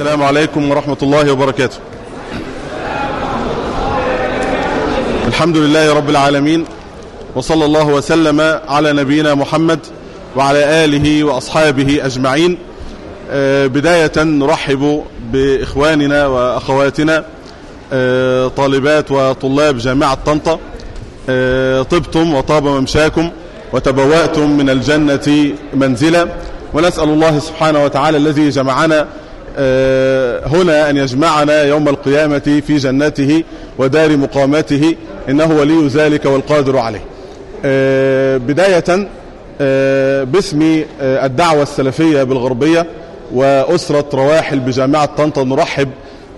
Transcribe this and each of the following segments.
السلام عليكم ورحمة الله وبركاته. الحمد لله رب العالمين وصلى الله وسلم على نبينا محمد وعلى آله وأصحابه أجمعين. آه، بداية نرحب بإخواننا وأخواتنا آه، طالبات وطلاب جامعة طنطا آه، طبتم وطاب ممشاكم وتبوأتم من الجنة منزلا ونسأل الله سبحانه وتعالى الذي جمعنا هنا أن يجمعنا يوم القيامة في جنته ودار مقامته إنه ولي ذلك والقادر عليه. آه، بداية آه، باسم آه، الدعوة السلفية بالغربية وأسرة رواحل بجامعة طنطا نرحب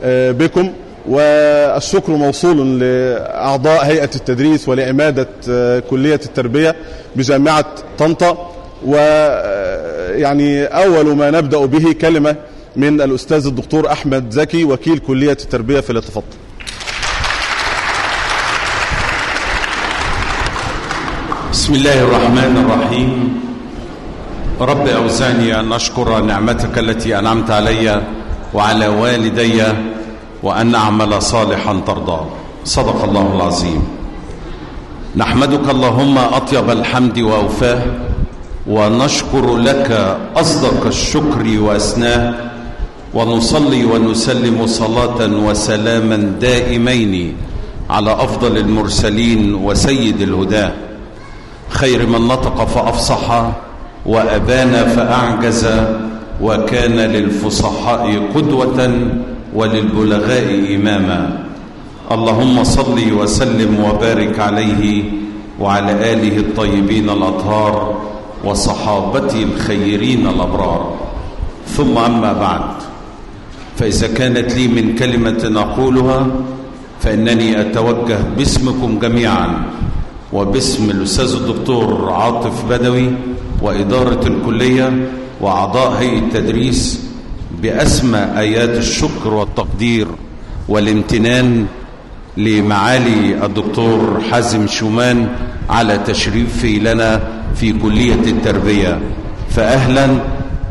آه، بكم. والشكر موصول لأعضاء هيئة التدريس ولعمادة آه، كلية التربية بجامعة طنطا. ويعني أول ما نبدأ به كلمة من الأستاذ الدكتور أحمد زكي وكيل كلية التربية فليتفضل بسم الله الرحمن الرحيم. رب أوزعني أن أشكر نعمتك التي أنعمت علي وعلى والدي وأن أعمل صالحا ترضاه صدق الله العظيم. نحمدك اللهم أطيب الحمد وأوفاه ونشكر لك أصدق الشكر وأسناه ونصلي ونسلم صلاة وسلاما دائمين على أفضل المرسلين وسيد الهداه خير من نطق فأفصح وأبان فأعجز وكان للفصحاء قدوة وللبلغاء إماما. اللهم صل وسلم وبارك عليه وعلى آله الطيبين الأطهار وصحابته الخيرين الأبرار. ثم أما بعد. فإذا كانت لي من كلمة أقولها فإنني أتوجه باسمكم جميعا وباسم الأستاذ الدكتور عاطف بدوي وإدارة الكلية وأعضاء هيئة التدريس بأسمى آيات الشكر والتقدير والامتنان لمعالي الدكتور حازم شومان على تشريفه لنا في كلية التربية. فأهلا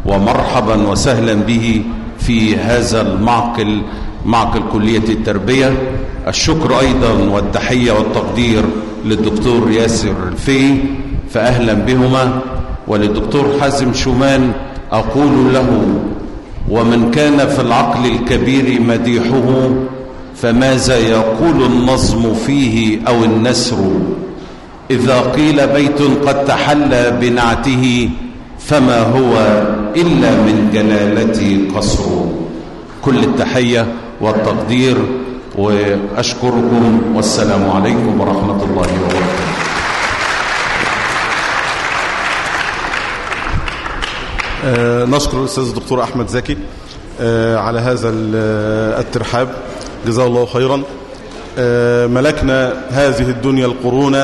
ومرحبا وسهلا به في هذا المعقل معقل كلية التربية. الشكر أيضا والتحية والتقدير للدكتور ياسر الفي فأهلا بهما. وللدكتور حازم شومان أقول له ومن كان في العقل الكبير مديحه فماذا يقول النظم فيه أو النسر؟ إذا قيل بيت قد تحلى بنعته فما هو إلا من جلالتي قصر. كل التحية والتقدير وأشكركم والسلام عليكم ورحمة الله وبركاته. آه، نشكر الأستاذ الدكتور أحمد زكي آه، على هذا ال- الترحاب. جزاه الله خيرا. آه، ملكنا هذه الدنيا القرون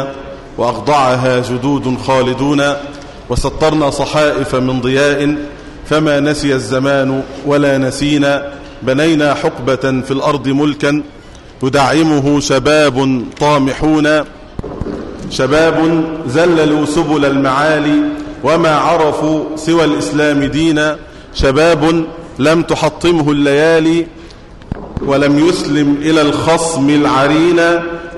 وأخضعها جدود خالدون. وسطرنا صحائف من ضياء فما نسي الزمان ولا نسينا بنينا حقبة في الأرض ملكا يدعمه شباب طامحون شباب زللوا سبل المعالي وما عرفوا سوى الإسلام دينا شباب لم تحطمه الليالي ولم يسلم إلى الخصم العرين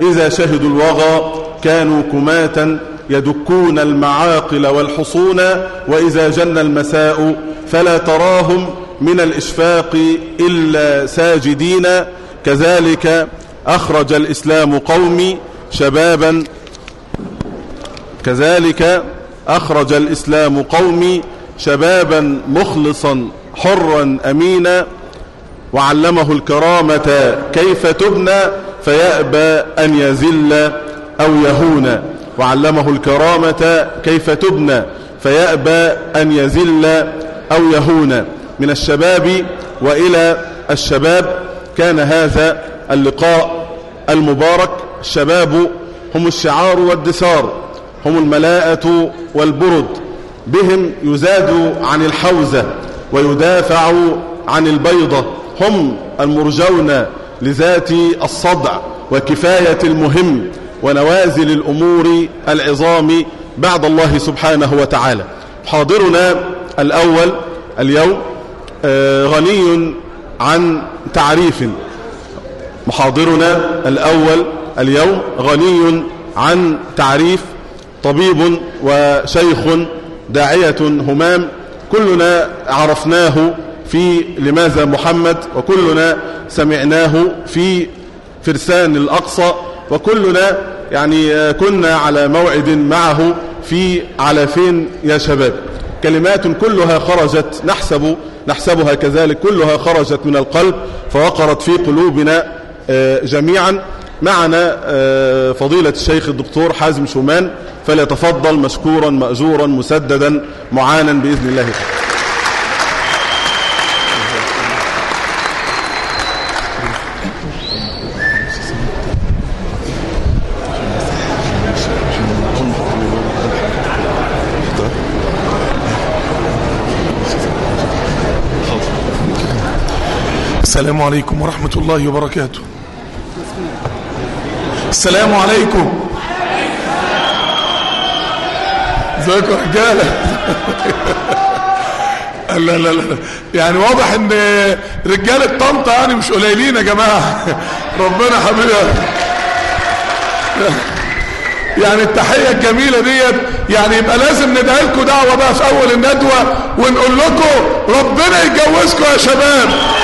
إذا شهدوا الوغى كانوا كماتا يدكون المعاقل والحصون وإذا جن المساء فلا تراهم من الإشفاق إلا ساجدين. كذلك أخرج الإسلام قومي شبابا. كذلك أخرج الإسلام قومي شبابا مخلصا حرا أمينا. وعلمه الكرامة كيف تبنى فيأبى أن يزل أو يهون. وعلمه الكرامة كيف تبنى فيأبى أن يزل أو يهون. من الشباب وإلى الشباب كان هذا اللقاء المبارك. الشباب هم الشعار والدثار هم الملاءة والبرد. بهم يزاد عن الحوزة ويدافع عن البيضة. هم المرجون لذات الصدع وكفاية المهم. ونوازل الأمور العظام بعد الله سبحانه وتعالى. حاضرنا الأول اليوم آه، غني عن تعريف. محاضرنا الأول اليوم غني عن تعريف طبيب وشيخ داعية همام. كلنا عرفناه في لماذا محمد وكلنا سمعناه في فرسان الأقصى. وكلنا يعني كنا على موعد معه في على فين يا شباب. كلمات كلها خرجت نحسب نحسبها كذلك كلها خرجت من القلب فوقرت في قلوبنا جميعا. معنا فضيلة الشيخ الدكتور حازم شومان فليتفضل مشكورا مأجورا مسددا معانا بإذن الله. السلام عليكم ورحمة الله وبركاته. السلام عليكم. ازيكم يا رجالة. لا لا لا يعني واضح إن رجاله طنطا يعني مش قليلين يا جماعة. ربنا حبيبي يعني التحية الجميلة ديت يعني يبقى لازم ندعي لكم دعوة بقى في أول الندوة ونقول لكم ربنا يجوزكم يا شباب.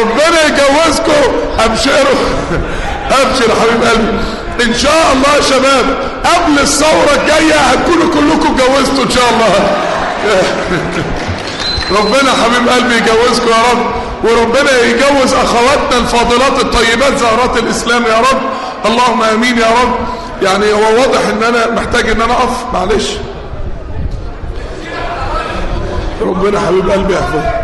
ربنا يجوزكم. أبشروا. أبشر حبيب قلبي. إن شاء الله يا شباب قبل الثورة الجاية هتكونوا كلكم اتجوزتوا إن شاء الله. ربنا حبيب قلبي يجوزكم يا رب وربنا يجوز أخواتنا الفاضلات الطيبات زهرات الإسلام يا رب. اللهم آمين يا رب. يعني هو واضح إن أنا محتاج إن أنا أقف؟ معلش. ربنا حبيب قلبي يحفظك.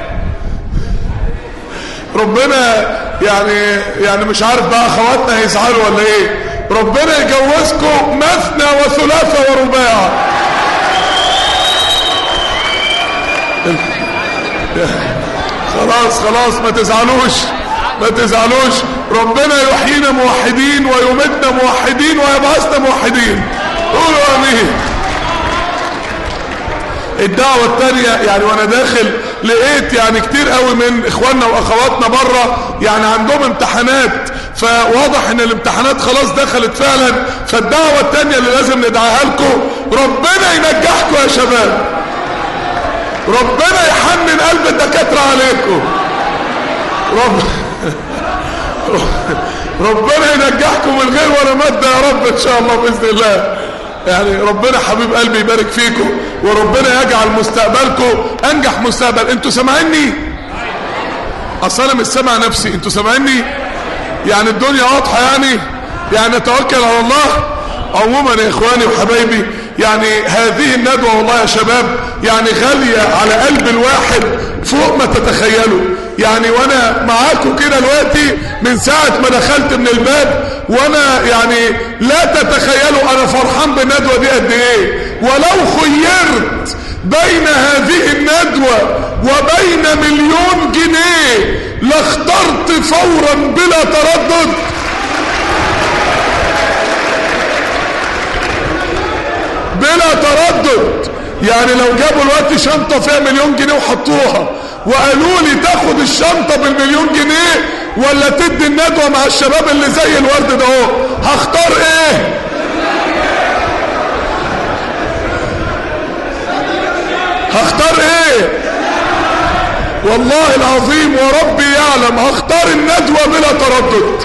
ربنا يعني يعني مش عارف بقى اخواتنا هيزعلوا ولا إيه. ربنا يجوزكم مثنى وثلاثة ورباع. خلاص خلاص ما تزعلوش ما تزعلوش. ربنا يحيينا موحدين ويمتنا موحدين ويبعثنا موحدين. قولوا آمين. الدعوة التانية يعني وأنا داخل لقيت يعني كتير قوي من إخواننا وأخواتنا بره يعني عندهم امتحانات. فواضح إن الامتحانات خلاص دخلت فعلا فالدعوة التانية اللي لازم ندعيها لكم ربنا ينجحكم يا شباب. ربنا يحنن قلب الدكاترة عليكم. رب ربنا ينجحكم من غير ولا مادة يا رب إن شاء الله بإذن الله. يعني ربنا حبيب قلبي يبارك فيكم وربنا يجعل مستقبلكم أنجح مستقبل. أنتوا سامعيني؟ أصل أنا مش سامع نفسي. أنتوا سامعيني؟ يعني الدنيا واضحة يعني؟ يعني نتوكل على الله؟ عموما يا إخواني وحبايبي يعني هذه الندوة والله يا شباب يعني غالية على قلب الواحد فوق ما تتخيلوا. يعني وأنا معاكم كده دلوقتي من ساعة ما دخلت من الباب وأنا يعني لا تتخيلوا أنا فرحان بالندوة دي قد إيه. ولو خيرت بين هذه الندوة وبين مليون جنيه لاخترت فورا بلا تردد. بلا تردد. يعني لو جابوا الوقت شنطة فيها مليون جنيه وحطوها وقالوا لي تاخد الشنطة بالمليون جنيه ولا تدي الندوة مع الشباب اللي زي الورد ده هختار إيه؟ هختار إيه؟ والله العظيم وربي يعلم هختار الندوة بلا تردد.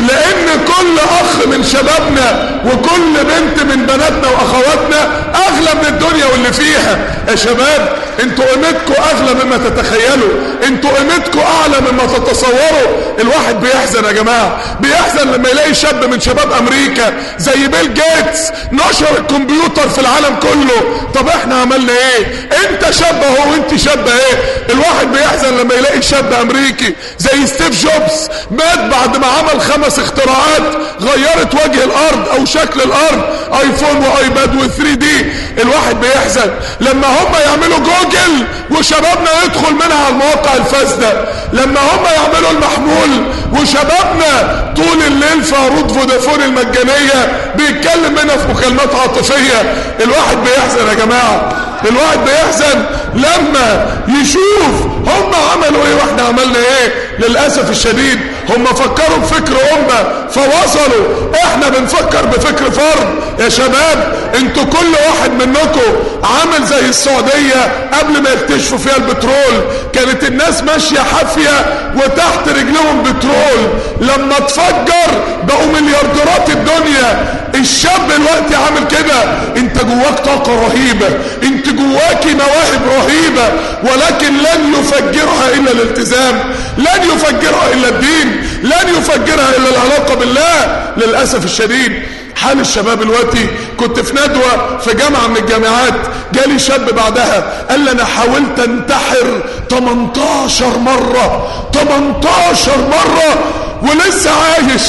لأن كل اخ من شبابنا وكل بنت من بناتنا واخواتنا اغلى من الدنيا واللي فيها. يا شباب أنتوا قيمتكم اغلى مما تتخيلوا. أنتوا قيمتكم اعلى مما تتصوروا. الواحد بيحزن يا جماعة. بيحزن لما يلاقي شاب من شباب أمريكا زي بيل جيتس نشر الكمبيوتر في العالم كله. طب إحنا عملنا إيه؟ انت شاب اهو وانت شاب إيه الواحد بيحزن لما يلاقي شاب أمريكي زي ستيف جوبز مات بعد ما عمل خمس اختراعات غيرت وجه الأرض أو شكل الأرض iPhone و iPad و3 D. الواحد بيحزن لما هم يعملوا جوجل وشبابنا يدخل منها على المواقع الفاسدة. لما هم يعملوا المحمول وشبابنا طول الليل في عروض فودافون المجانية بيتكلم منها في مكالمات عاطفية. الواحد بيحزن يا جماعة. الواحد بيحزن لما يشوف هم عملوا إيه وإحنا عملنا إيه. للأسف الشديد هم فكروا بفكر أمة فوصلوا. إحنا بنفكر بفكر فرد. يا شباب أنتوا كل واحد منكم عامل زي السعودية قبل ما يكتشفوا فيها البترول. كانت الناس ماشية حافية وتحت رجلهم بترول. لما تفجر بقوا مليارديرات الدنيا. الشاب دلوقتي عامل كده. انت جواك طاقة رهيبة. انت جواك مواهب رهيبة. ولكن لن يفجرها إلا الالتزام. لن يفجرها إلا الدين. لن يفجرها إلا العلاقة بالله للأسف الشديد حال الشباب دلوقتي كنت في ندوة في جامعة من الجامعات جالي شاب بعدها قال أنا حاولت أنتحر 18 مرة 18 مرة ولسه عايش.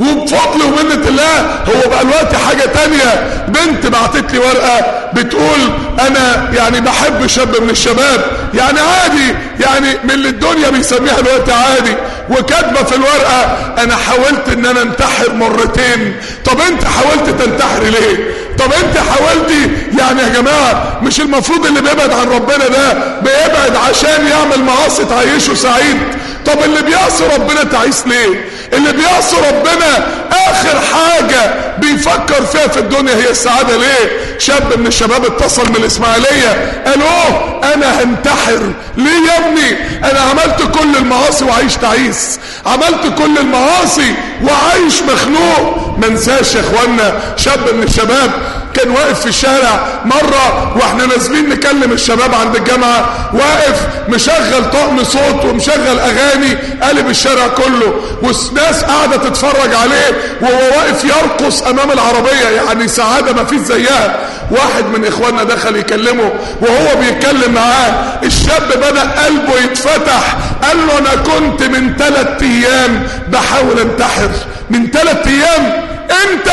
وبفضل ومنة الله هو بقى الوقت حاجة تانية. بنت بعتت لي ورقة بتقول أنا يعني بحب شاب من الشباب. يعني عادي يعني من اللي الدنيا بيسميها الوقت عادي. وكاتبة في الورقة أنا حاولت إن أنا انتحر مرتين. طب أنت حاولت تنتحر ليه؟ طب أنت حاولتي يعني يا جماعة مش المفروض اللي بيبعد عن ربنا ده بيبعد عشان يعمل معاصي تعيشه سعيد. طب اللي بيعصي ربنا تعيس ليه؟ اللي بيعصي ربنا آخر حاجة بيفكر فيها في الدنيا هي السعادة ليه؟ شاب من الشباب اتصل من الإسماعيلية قال أنا هنتحر ليه يا ابني؟ أنا عملت كل المعاصي وعايش تعيس عملت كل المعاصي وعايش مخنوق. منساش يا إخوانا شاب من الشباب كان واقف في الشارع مرة وإحنا نازلين نكلم الشباب عند الجامعة واقف مشغل طقم صوت ومشغل أغاني قلب الشارع كله والناس قاعدة تتفرج عليه وهو واقف يرقص أمام العربية يعني سعادة ما فيش زيها. واحد من إخواننا دخل يكلمه وهو بيتكلم معاه الشاب بدأ قلبه يتفتح قال له أنا كنت من ثلاث أيام بحاول أنتحر. من ثلاث أيام انت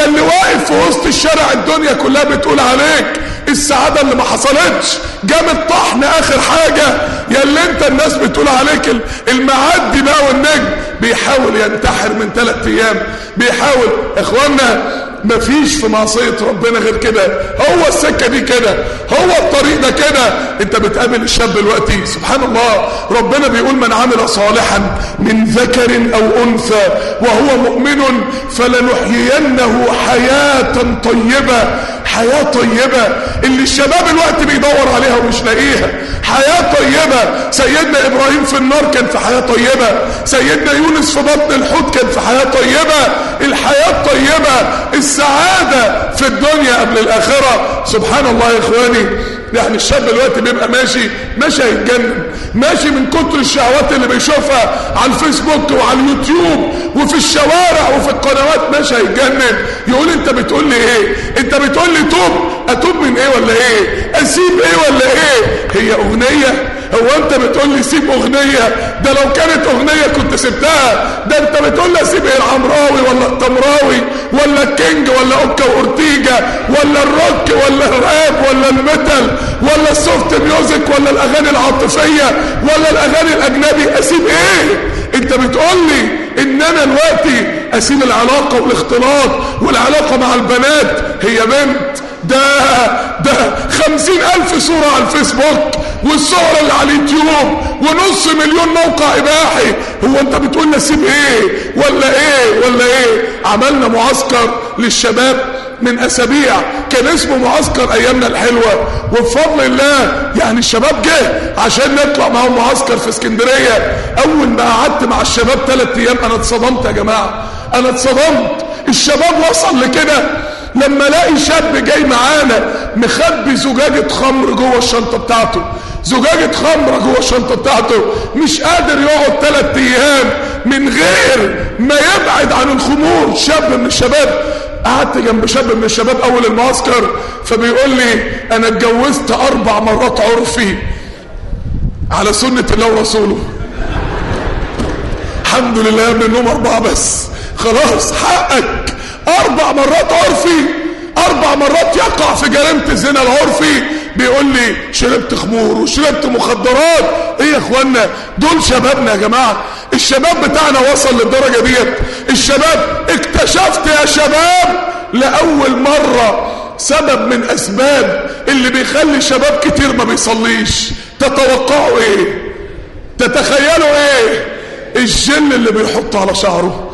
يا اللي واقف في وسط الشارع الدنيا كلها بتقول عليك السعادة اللي ما حصلتش جامد طحن آخر حاجة. يا اللي انت الناس بتقول عليك المعدي بقى والنجم بيحاول ينتحر من ثلاث أيام بيحاول اخوانا مفيش في معصية ربنا غير كده. هو السكة دي كده. هو الطريق ده كده. انت بتقابل الشاب دلوقتي. سبحان الله ربنا بيقول من عمل صالحا من ذكر أو أنثى وهو مؤمن فلنحيينه حياة طيبة. حياة طيبة. اللي الشباب الوقت بيدور عليها ومش لاقيها. حياة طيبة. سيدنا إبراهيم في النار كان في حياة طيبة. سيدنا يونس في بطن الحوت كان في حياة طيبة. الحياة الطيبة. السعادة في الدنيا قبل الآخرة. سبحان الله يا إخواني يعني الشاب دلوقتي بيبقى ماشي ماشي هيتجنن ماشي من كتر الشهوات اللي بيشوفها على الفيسبوك وعلى اليوتيوب وفي الشوارع وفي القنوات ماشي هيتجنن. يقول أنت بتقول لي إيه؟ أنت بتقول لي توب أتوب من إيه ولا إيه؟ أسيب إيه ولا إيه؟ هي أغنية هو انت بتقول لي سيب أغنية؟ ده لو كانت أغنية كنت سبتها. ده انت بتقول لي سيب العمراوي ولا التمراوي ولا ال King ولا أوكا وأورتيجا ولا الروك ولا الراب ولا الميتال ولا السوفت ميوزك ولا الأغاني العاطفية ولا الأغاني الأجنبي أسيب إيه؟ انت بتقول لي إن أنا دلوقتي أسيب العلاقة والاختلاط والعلاقة مع البنات. هي بنت ده ده خمسين ألف صورة على الفيسبوك والصور اللي على اليوتيوب ونص مليون موقع إباحي. هو أنت بتقول نسيب إيه؟ ولا إيه؟ ولا إيه؟ عملنا معسكر للشباب من أسابيع. كان اسمه معسكر أيامنا الحلوة. وبفضل الله يعني الشباب جه عشان نطلع معاهم معسكر في اسكندرية. أول ما قعدت مع الشباب ثلاث أيام أنا اتصدمت يا جماعة. أنا اتصدمت. الشباب وصل لكده. لما الاقي شاب جاي معانا مخبي زجاجة خمر جوه الشنطة بتاعته. زجاجة خمرة جوه الشنطة بتاعته. مش قادر يقعد ثلاث أيام من غير ما يبعد عن الخمور. شاب من الشباب. قعدت جنب شاب من الشباب أول المعسكر. فبيقول لي أنا اتجوزت أربع مرات عرفي على سنة الله ورسوله. الحمد لله منهم أربعة بس. خلاص حقك. أربع مرات عرفي. أربع مرات يقع في جريمة الزنا العرفي. بيقول لي شربت خمور وشربت مخدرات. إيه يا إخوانا؟ دول شبابنا يا جماعة. الشباب بتاعنا وصل للدرجة ديت. الشباب اكتشفت يا شباب لأول مرة سبب من أسباب اللي بيخلي شباب كتير ما بيصليش. تتوقعوا إيه؟ تتخيلوا إيه؟ الجل اللي بيحطه على شعره.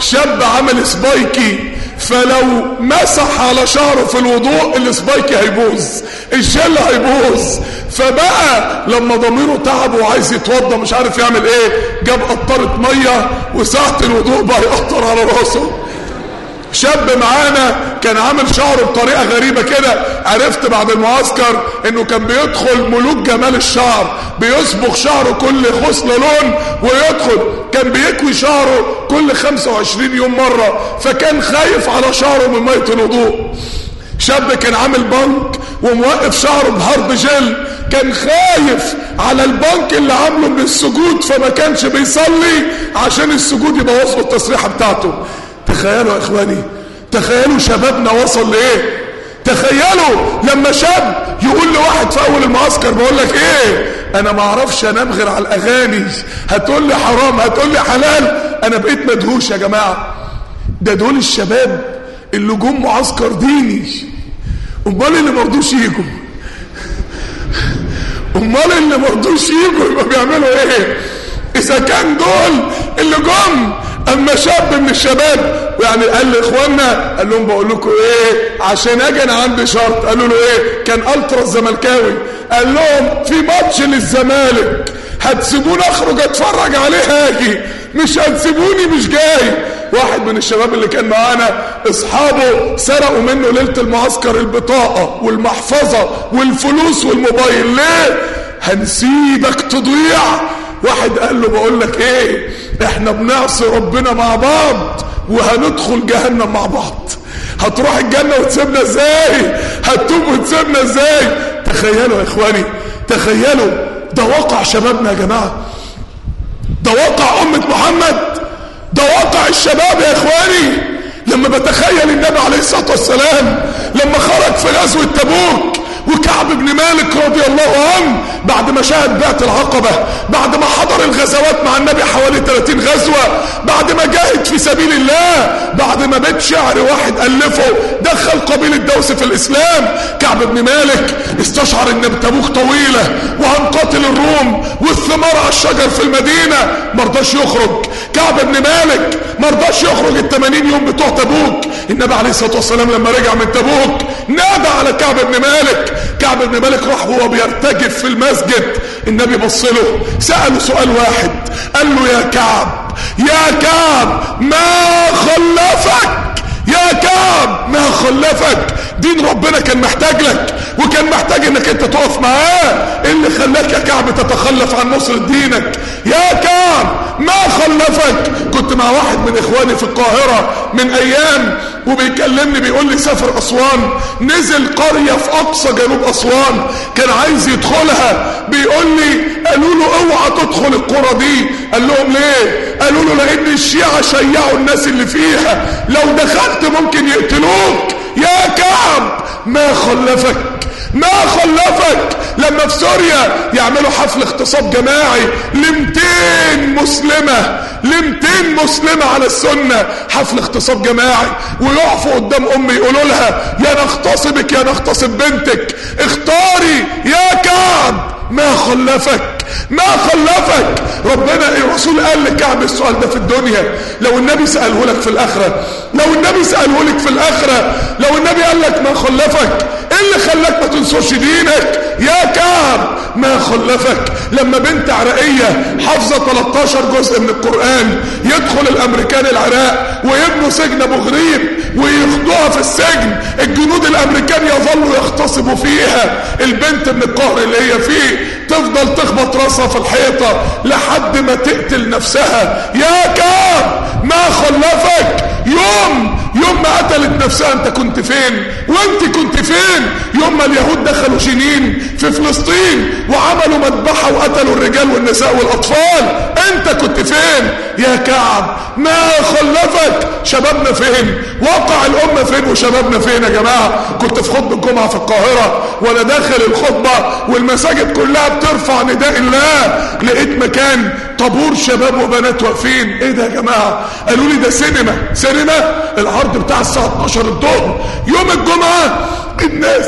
شاب عمل سبايكي فلو مسح على شعره في الوضوء السبايكي هيبوظ الجل هيبوظ. فبقى لما ضميره تعب وعايز يتوضى مش عارف يعمل إيه جاب قطرة مية وساعة الوضوء بقى يقطر على راسه. شاب معانا كان عامل شعره بطريقة غريبة كده. عرفت بعد المعسكر إنه كان بيدخل ملوك جمال الشعر بيصبغ شعره كل خصلة لون ويدخل. كان بيكوي شعره كل 25 يوم مرة فكان خايف على شعره من مية الوضوء. شاب كان عامل بنك وموقف شعره بهارد جل كان خايف على البنك اللي عامله من السجود فما كانش بيصلي عشان السجود يبوظ له التسريحه بتاعته. تخيلوا يا إخواني تخيلوا شبابنا وصل لإيه؟ تخيلوا لما شاب يقول لواحد في أول المعسكر بقول لك إيه؟ أنا ما أعرفش أنام غير على الأغاني. هتقول لي حرام هتقول لي حلال. أنا بقيت مدهوش يا جماعة. ده دول الشباب اللي جم معسكر ديني. أمال اللي مرضوش يجوا؟ أمال اللي مرضوش يجوا يبقى بيعملوا إيه؟ إذا كان دول اللي جم اما شاب من الشباب يعني قال لاخواننا قال لهم بقول لكم إيه عشان أجي أنا عندي شرط. قالوا له إيه كان الترا الزملكاوي قال لهم في ماتش للزمالك هتسيبوني اخرج اتفرج عليه هاجي. مش هتسيبوني مش جاي. واحد من الشباب اللي كان معانا اصحابه سرقوا منه ليلة المعسكر البطاقة والمحفظة والفلوس والموبايل. ليه؟ هنسيبك تضيع. واحد قال له بقول لك إيه؟ إحنا بنعصي ربنا مع بعض وهندخل جهنم مع بعض. هتروح الجنة وتسيبنا إزاي؟ هتتوب وتسيبنا إزاي؟ تخيلوا يا إخواني تخيلوا. ده واقع شبابنا يا جماعة. ده واقع أمة محمد. ده واقع الشباب يا إخواني. لما بتخيل النبي عليه الصلاة والسلام لما خرج في غزوة تبوك وكعب بن مالك رضي الله عنه بعد ما شاهد بيعة العقبة بعد ما حضر الغزوات مع النبي حوالي 30 غزوة بعد ما جاهد في سبيل الله بعد ما بيت شعر واحد ألفه دخل قبيلة دوس في الإسلام كعب بن مالك استشعر إن تبوك طويلة وهنقاتل الروم والثمار على الشجر في المدينة مرضاش يخرج. كعب بن مالك مرضاش يخرج ال 80 يوم بتوع تبوك. النبي عليه الصلاة والسلام لما رجع من تبوك نادى على كعب بن مالك. كعب بن مالك راح وهو بيرتجف في المسجد. النبي بص له سأله سؤال واحد. قال له يا كعب يا كعب ما خلفك؟ يا كعب ما خلفك؟ دين ربنا كان محتاج لك وكان محتاج إنك أنت تقف معاه. إيه اللي خلاك يا كعب تتخلف عن نصر دينك؟ يا كعب ما خلفك؟ كنت مع واحد من إخواني في القاهرة من أيام وبيكلمني بيقول لي سافر أسوان. نزل قرية في أقصى جنوب أسوان. كان عايز يدخلها. بيقول لي قالوا له اوعى تدخل القرى دي. قال لهم ليه؟ قالوا له لأن الشيعة شيعوا الناس اللي فيها. لو دخلت ممكن يقتلوك. يا كعب ما خلفك. ما خلفك لما في سوريا يعملوا حفل اغتصاب جماعي ل 200 مسلمة ل 200 مسلمة على السنة حفل اغتصاب جماعي ويقفوا قدام أمي يقولوا لها يا نغتصبك يا نغتصب بنتك اختاري يا كعب ما خلفك. ما خلفك؟ ربنا الرسول قال لكعب السؤال ده في الدنيا. لو النبي سأله لك في الآخرة لو النبي سأله لك في الآخرة لو النبي قال لك ما خلفك إيه اللي خلاك ما تنصرش دينك؟ يا كعب ما خلفك. لما بنت عراقية حافظة 13 جزء من القرآن يدخل الأمريكان العراق ويبنوا سجن أبو غريب ويخدوها في السجن الجنود الأمريكان يظلوا يغتصبوا فيها. البنت من القهر اللي هي فيه تفضل تخبط راسها في الحيطة لحد ما تقتل نفسها. يا كعب ما خلفك. يوم يوم ما قتلت نفسها انت كنت فين؟ وانت كنت فين؟ يوم ما اليهود دخلوا جنين في فلسطين وعملوا مذبحة وقتلوا الرجال والنساء والأطفال انت كنت فين؟ يا كعب ما خلفك. شبابنا فين؟ وقع الأمة فين وشبابنا فين يا جماعة؟ كنت في خطبة الجمعة في القاهرة وأنا داخل الخطبة والمساجد كلها بترفع نداء الله لقيت مكان طابور شباب وبنات واقفين. إيه ده يا جماعة؟ قالوا لي ده سينما. سينما؟ العرض بتاع الساعة 12 الظهر. يوم الجمعة الناس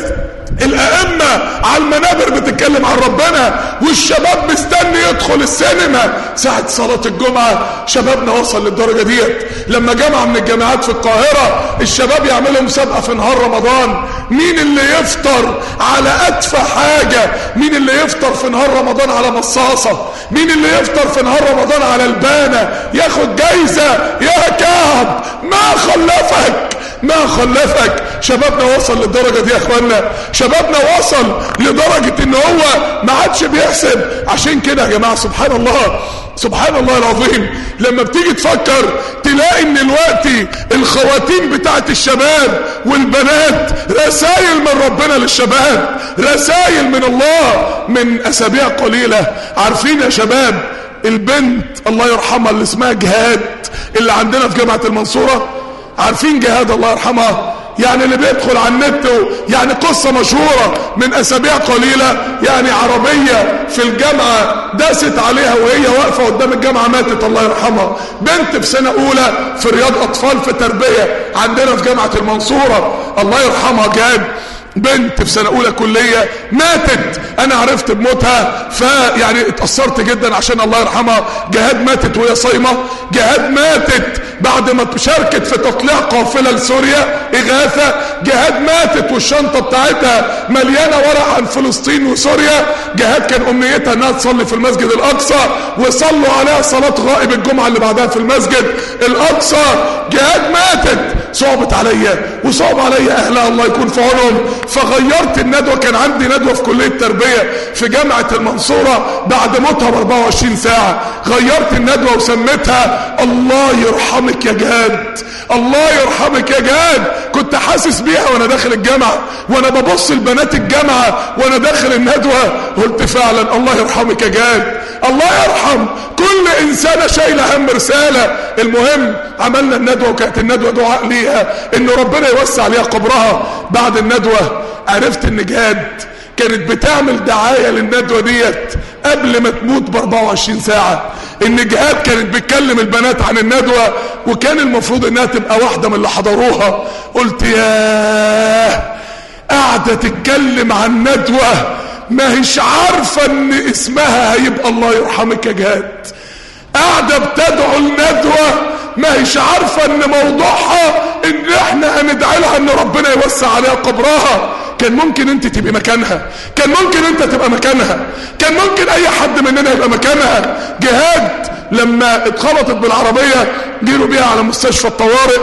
الأئمة على المنابر بتتكلم عن ربنا والشباب مستني يدخل السينما. ساعة صلاة الجمعة شبابنا وصل للدرجة ديت. لما جامعة من الجامعات في القاهرة الشباب يعملوا مسابقة في نهار رمضان. مين اللي يفطر على أدفى حاجة؟ مين اللي يفطر في نهار رمضان على مصاصة؟ مين اللي يفطر في نهار رمضان على البانة؟ ياخد جايزة يا كعب ما خلفك. ما خلفك. شبابنا وصل للدرجة دي يا اخوانا شبابنا وصل لدرجة إن هو ما عادش بيحسب. عشان كده يا جماعة سبحان الله سبحان الله العظيم لما بتيجي تفكر تلاقي إن الوقت الخواتيم بتاعت الشباب والبنات رسائل من ربنا للشباب رسائل من الله من أسابيع قليلة. عارفين يا شباب البنت الله يرحمها اللي اسمها جهاد اللي عندنا في جامعة المنصورة؟ عارفين جهاد الله يرحمها يعني اللي بيدخل على النت يعني قصة مشهورة من أسابيع قليلة يعني عربية في الجامعة داست عليها وهي واقفة قدام الجامعة ماتت الله يرحمها. بنت في سنة أولى في رياض أطفال في تربية عندنا في جامعة المنصورة الله يرحمها جاد بنت في سنة أولى كلية ماتت. أنا عرفت بموتها فيعني اتأثرت جدا عشان الله يرحمها. جهاد ماتت وهي صايمة. جهاد ماتت بعد ما شاركت في تطليع قافلة لسوريا إغاثة. جهاد ماتت والشنطة بتاعتها مليانة ورق عن فلسطين وسوريا. جهاد كان أمنيتها إنها تصلي في المسجد الأقصى وصلوا عليها صلاة غائب الجمعة اللي بعدها في المسجد الأقصى. جهاد ماتت. صعبت عليا وصعب عليا أهلها الله يكون في عونهم. فغيرت الندوة. كان عندي ندوة في كلية التربية في جامعة المنصورة بعد موتها ب 24 ساعة. غيرت الندوة وسميتها الله يرحمك يا جهاد الله يرحمك يا جهاد كنت حاسس بيها وأنا داخل الجامعة. وأنا ببص لبنات الجامعة وأنا داخل الندوة. قلت فعلا الله يرحمك يا جهاد الله يرحم. كل إنسانة شايلة هم رسالة. المهم عملنا الندوة وكانت الندوة دعاء ليها. إن ربنا يوسع ليها قبرها بعد الندوة. عرفت إن جهاد كانت بتعمل دعاية للندوة ديت قبل ما تموت ب 24 ساعة. إن جهاد كانت بتكلم البنات عن الندوة وكان المفروض إنها تبقى واحدة من اللي حضروها. قلت ياه قاعدة تتكلم عن ندوة ما هيش عارفة إن اسمها هيبقى الله يرحمك يا جهاد قاعدة بتدعو الندوة ما هيش عارفة إن موضوعها إن إحنا هندعي لها إن ربنا يوسع عليها قبرها. كان ممكن أنت تبقى مكانها. كان ممكن أنت تبقى مكانها. كان ممكن أي حد مننا يبقى مكانها. جهاد لما اتخبطت بالعربية جيروا بيها على مستشفى الطوارئ.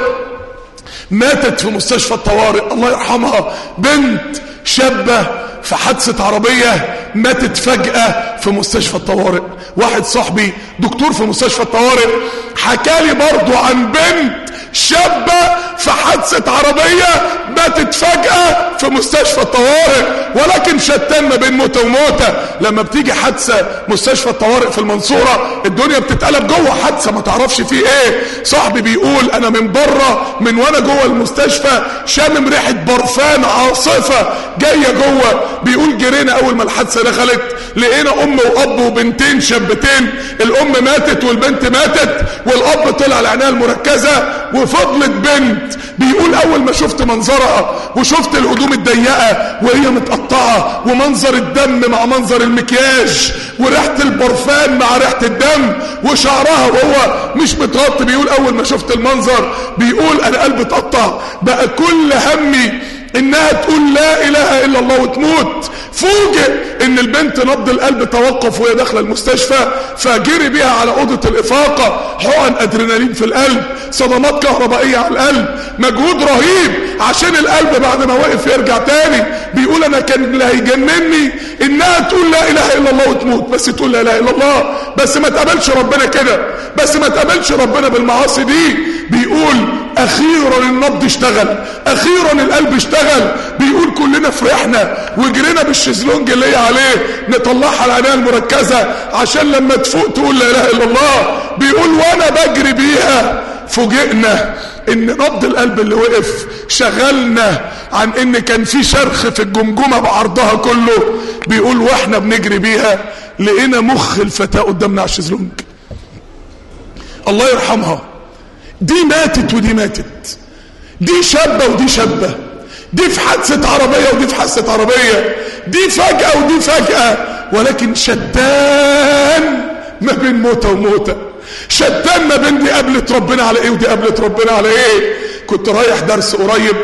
ماتت في مستشفى الطوارئ. الله يرحمها. بنت شابة في حادثة عربية ماتت فجأة في مستشفى الطوارئ. واحد صاحبي دكتور في مستشفى الطوارئ حكالي برضو عن بنت شابة في حادثة عربية ماتت فجأة في مستشفى الطوارئ. ولكن شتان ما بين موتة وموتة. لما بتيجي حادثة مستشفى الطوارئ في المنصورة الدنيا بتتقلب جوه حادثة ما تعرفش فيه إيه. صاحبي بيقول أنا من بره من وأنا جوه المستشفى شامم ريحة برفان عاصفة جاية جوه. بيقول جرينا أول ما الحادثة دخلت لقينا أم وأب وبنتين شابتين. الأم ماتت والبنت ماتت والأب طلع العناية المركزة وفضلت بنت. بيقول أول ما شفت منظرها وشفت الهدوم الضيقة وهي متقطعة ومنظر الدم مع منظر المكياج وريحة البرفان مع ريحة الدم وشعرها وهو مش متغطي. بيقول أول ما شفت المنظر بيقول أنا قلبي اتقطع. بقى كل همي إنها تقول لا إله إلا الله وتموت. فوجئ إن البنت نبض القلب توقف وهي داخلة المستشفى فجري بيها على أوضة الإفاقة حقن أدرينالين في القلب صدمات كهربائية على القلب مجهود رهيب. عشان القلب بعد ما وقف يرجع تاني بيقول أنا كان اللي هيجنني إنها تقول لا إله إلا الله وتموت. بس تقول لا إله إلا الله. بس ما تقابلش ربنا كده. بس ما تقابلش ربنا بالمعاصي دي. بيقول أخيرا النبض اشتغل أخيرا القلب اشتغل. بيشتغل بيقول كلنا فرحنا وجرينا بالشيزلونج اللي هي عليه نطلعها العناية المركزة عشان لما تفوق تقول لا إله إلا الله. بيقول وأنا بجري بيها. فوجئنا إن نبض القلب اللي وقف شغلنا عن إن كان في شرخ في الجمجمة بعرضها كله. بيقول وإحنا بنجري بيها لقينا مخ الفتاة قدامنا على الشيزلونج. الله يرحمها. دي ماتت ودي ماتت. دي شابة ودي شابة. دي في حادثة عربية ودي في حادثة عربية. دي فجأة ودي فجأة. ولكن شتان ما بين موتة وموتة. شتان ما بين دي قبلت ربنا على إيه ودي قبلت ربنا على إيه. كنت رايح درس قريب.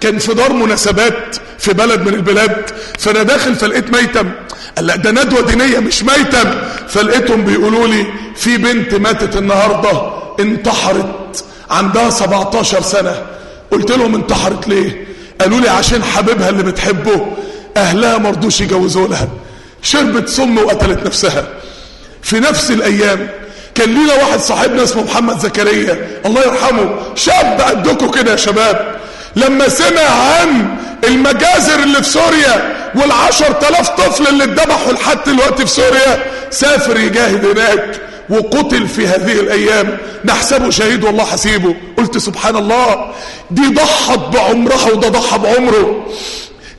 كان في دار مناسبات في بلد من البلاد. فأنا داخل فلقيت ميتم. قال لا ده ندوة دينية مش ميتم. فلقيتهم بيقولوا لي في بنت ماتت النهارده انتحرت عندها 17 سنة. قلت لهم انتحرت ليه؟ قالوا لي عشان حبيبها اللي بتحبه أهلها مرضوش يجوزوا لها. شربت سم وقتلت نفسها. في نفس الأيام كان لينا واحد صاحبنا اسمه محمد زكريا الله يرحمه شاب قدكم كده يا شباب. لما سمع عن المجازر اللي في سوريا والعشر تلاف طفل اللي اتذبحوا لحد دلوقتي في سوريا سافر يجاهد هناك. وقتل في هذه الأيام. نحسبه شهيد والله حسيبه. قلت سبحان الله دي ضحت بعمرها وده ضحى بعمره.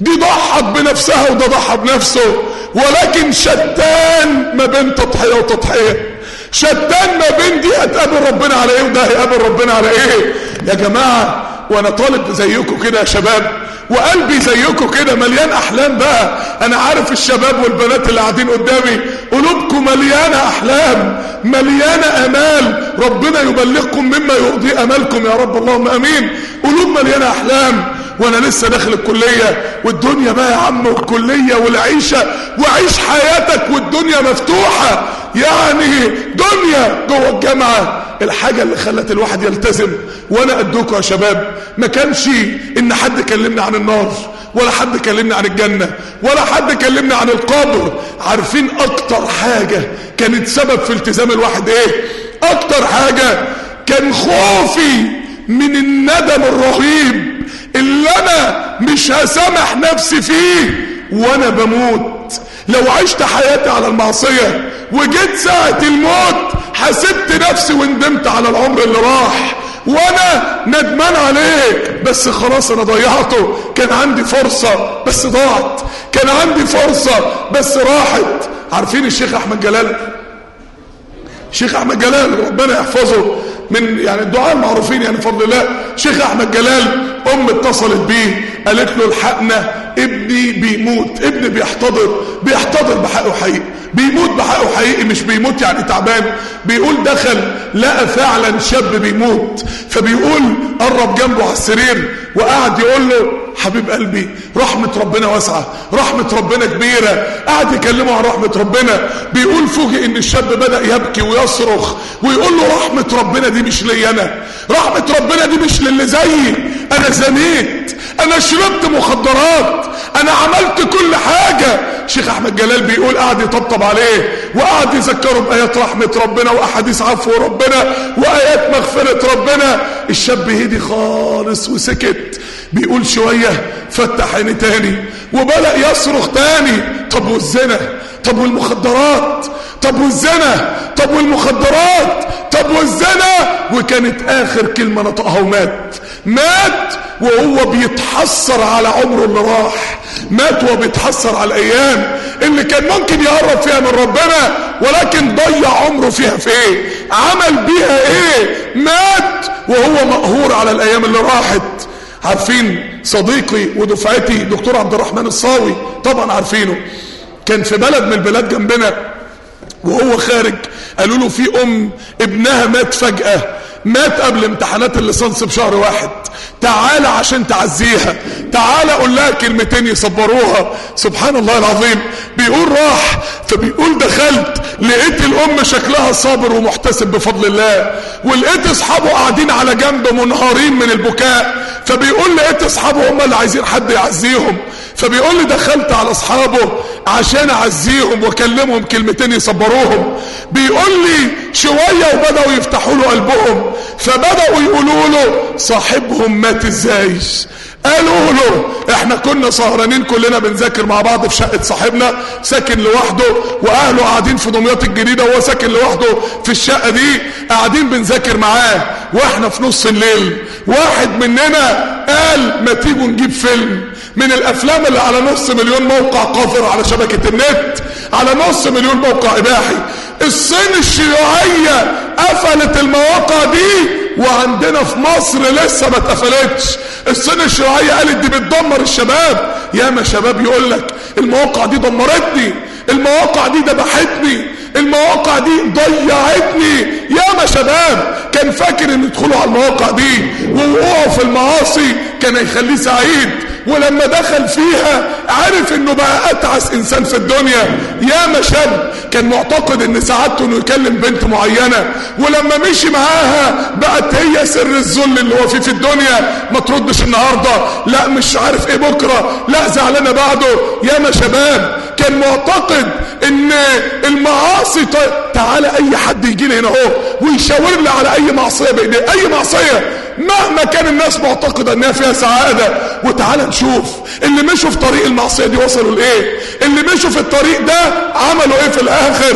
دي ضحت بنفسها وده ضحى بنفسه. ولكن شتان ما بين تضحية وتضحية. شتان ما بين دي هتقابل ربنا على إيه وده هيقابل ربنا على إيه. يا جماعة وأنا طالب زيكم كده يا شباب. وقلبي زيكم كده مليان أحلام بقى. أنا عارف الشباب والبنات اللي قاعدين قدامي قلوبكم مليانة أحلام مليانة أمال. ربنا يبلغكم مما يرضي أمالكم يا رب. اللهم آمين. قلوب مليانة أحلام. وأنا لسه داخل الكلية والدنيا بقى يا عم والكليه والعيشة. وعيش حياتك والدنيا مفتوحة. يعني دنيا جوه الجامعة. الحاجة اللي خلت الواحد يلتزم. وأنا قدكم يا شباب ما كانش إن حد كلمني عن النار ولا حد كلمني عن الجنة ولا حد كلمني عن القبر. عارفين أكتر حاجة كانت سبب في التزام الواحد إيه؟ أكتر حاجة كان خوفي من الندم الرهيب اللي أنا مش هسامح نفسي فيه وأنا بموت. لو عشت حياتي على المعصية وجيت ساعة الموت حسبت نفسي وندمت على العمر اللي راح. وأنا ندمان عليه بس خلاص أنا ضيعته. كان عندي فرصة بس ضاعت. كان عندي فرصة بس راحت. عارفين الشيخ أحمد جلال؟ شيخ أحمد جلال ربنا يحفظه. من يعني الدعاء المعروفين يعني بفضل الله شيخ أحمد جلال أم اتصلت بيه قالت له الحقنا ابني بيموت ابني بيحتضر بيحتضر بحقه حقيقي بيموت بحقه حقيقي مش بيموت يعني تعبان بيقول دخل لقى فعلا شاب بيموت فبيقول قرب جنبه على السرير وقعد يقول له حبيب قلبي رحمة ربنا واسعة رحمة ربنا كبيرة. قعد يكلمه عن رحمة ربنا بيقول فوجئ إن الشاب بدأ يبكي ويصرخ ويقول له رحمة ربنا دي مش لي أنا رحمة ربنا دي مش للي زيي. أنا زنيت أنا شربت مخدرات أنا عملت كل حاجة. شيخ أحمد جلال بيقول قعد يطبطب عليه وقعد يذكره بآيات رحمة ربنا وأحاديث عفو ربنا وآيات مغفرة ربنا. الشاب هدي خالص وسكت. بيقول شوية فتح عيني تاني وبدأ يصرخ تاني. طب والزنا؟ طب والمخدرات؟ طب والزنا؟ طب والمخدرات؟ طب والزنا؟ وكانت آخر كلمة نطقها ومات. مات وهو بيتحسر على عمره اللي راح. مات وهو بيتحسر على الأيام اللي كان ممكن يقرب فيها من ربنا ولكن ضيع عمره فيها في إيه؟ عمل بيها إيه؟ مات وهو مقهور على الأيام اللي راحت. عارفين صديقي ودفعتي دكتور عبد الرحمن الصاوي طبعا عارفينه. كان في بلد من البلاد جنبنا وهو خارج قالوا له في أم ابنها مات فجأة. مات قبل امتحانات الليسانس بشهر واحد. تعالى عشان تعزيها. تعالى قول لها كلمتين يصبروها. سبحان الله العظيم. بيقول راح فبيقول دخلت لقيت الأم شكلها صابر ومحتسب بفضل الله ولقيت أصحابه قاعدين على جنب منهارين من البكاء فبيقول لقيت أصحابه هم اللي عايزين حد يعزيهم. فبيقول لي دخلت على أصحابه عشان أعزيهم وأكلمهم كلمتين يصبروهم. بيقول لي شوية وبدأوا يفتحوا له قلبهم فبدأوا يقولوا له صاحبهم مات إزاي؟ قالوا له إحنا كنا سهرانين كلنا بنذاكر مع بعض في شقة صاحبنا ساكن لوحده وأهله قاعدين في دمياط الجديدة وهو ساكن لوحده في الشقة دي قاعدين بنذاكر معاه. وإحنا في نص الليل واحد مننا قال ما تيجوا نجيب فيلم. من الأفلام اللي على نص مليون موقع قذر على شبكة النت على نص مليون موقع إباحي. الصين الشيوعية قفلت المواقع دي وعندنا في مصر لسه ما اتقفلتش. الصين الشيوعية قالت دي بتدمر الشباب. ياما شباب يقول لك المواقع دي دمرتني المواقع دي ذبحتني المواقع دي ضيعتني. ياما شباب كان فاكر إن يدخلوا على المواقع دي ووقوعه في المعاصي كان هيخليه سعيد. ولما دخل فيها عرف إنه بقى أتعس إنسان في الدنيا. ياما شاب كان معتقد إن سعادته إنه يكلم بنت معينة. ولما مشي معاها بقت هي سر الذل اللي هو فيه في الدنيا. ما تردش النهاردة. لا مش عارف إيه بكرة. لا زعلانة بعده. ياما شباب كان معتقد إن المعاصي تعالى أي حد يجي لي هنا أهو ويشاور لي على أي معصية بايديه أي معصية. مهما كان الناس معتقدة إنها فيها سعادة وتعالى نشوف اللي مشوا في طريق المعصية دي وصلوا لإيه؟ اللي مشوا في الطريق ده عملوا إيه في الآخر؟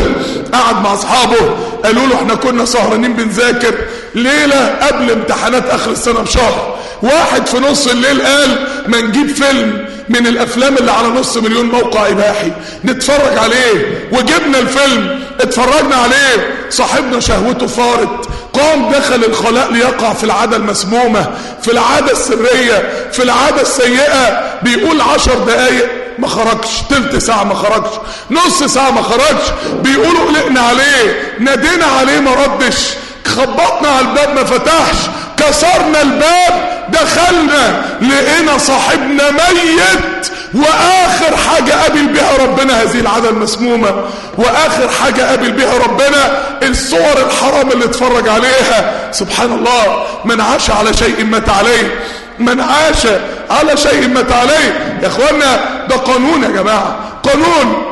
قعد مع أصحابه قالوا له إحنا كنا سهرانين بنذاكر ليلة قبل امتحانات آخر السنة بشهر. واحد في نص الليل قال ما نجيب فيلم من الأفلام اللي على نص مليون موقع إباحي. نتفرج عليه. وجبنا الفيلم اتفرجنا عليه. صاحبنا شهوته فارت. قام دخل الخلاء ليقع في العادة المسمومة في العادة السرية في العادة السيئة. بيقول عشر دقايق ما خرجش تلت ساعة ما خرجش نص ساعة ما خرجش. بيقولوا قلقنا عليه نادينا عليه ما ردش. خبطنا على الباب ما فتحش. كسرنا الباب دخلنا لقينا صاحبنا ميت. وآخر حاجة قابل بها ربنا هذه العادة المسمومة. وآخر حاجة قابل بها ربنا الصور الحرام اللي اتفرج عليها. سبحان الله من عاش على شيء مات عليه. من عاش على شيء مات عليه. يا اخوانا ده قانون يا جماعة. قانون.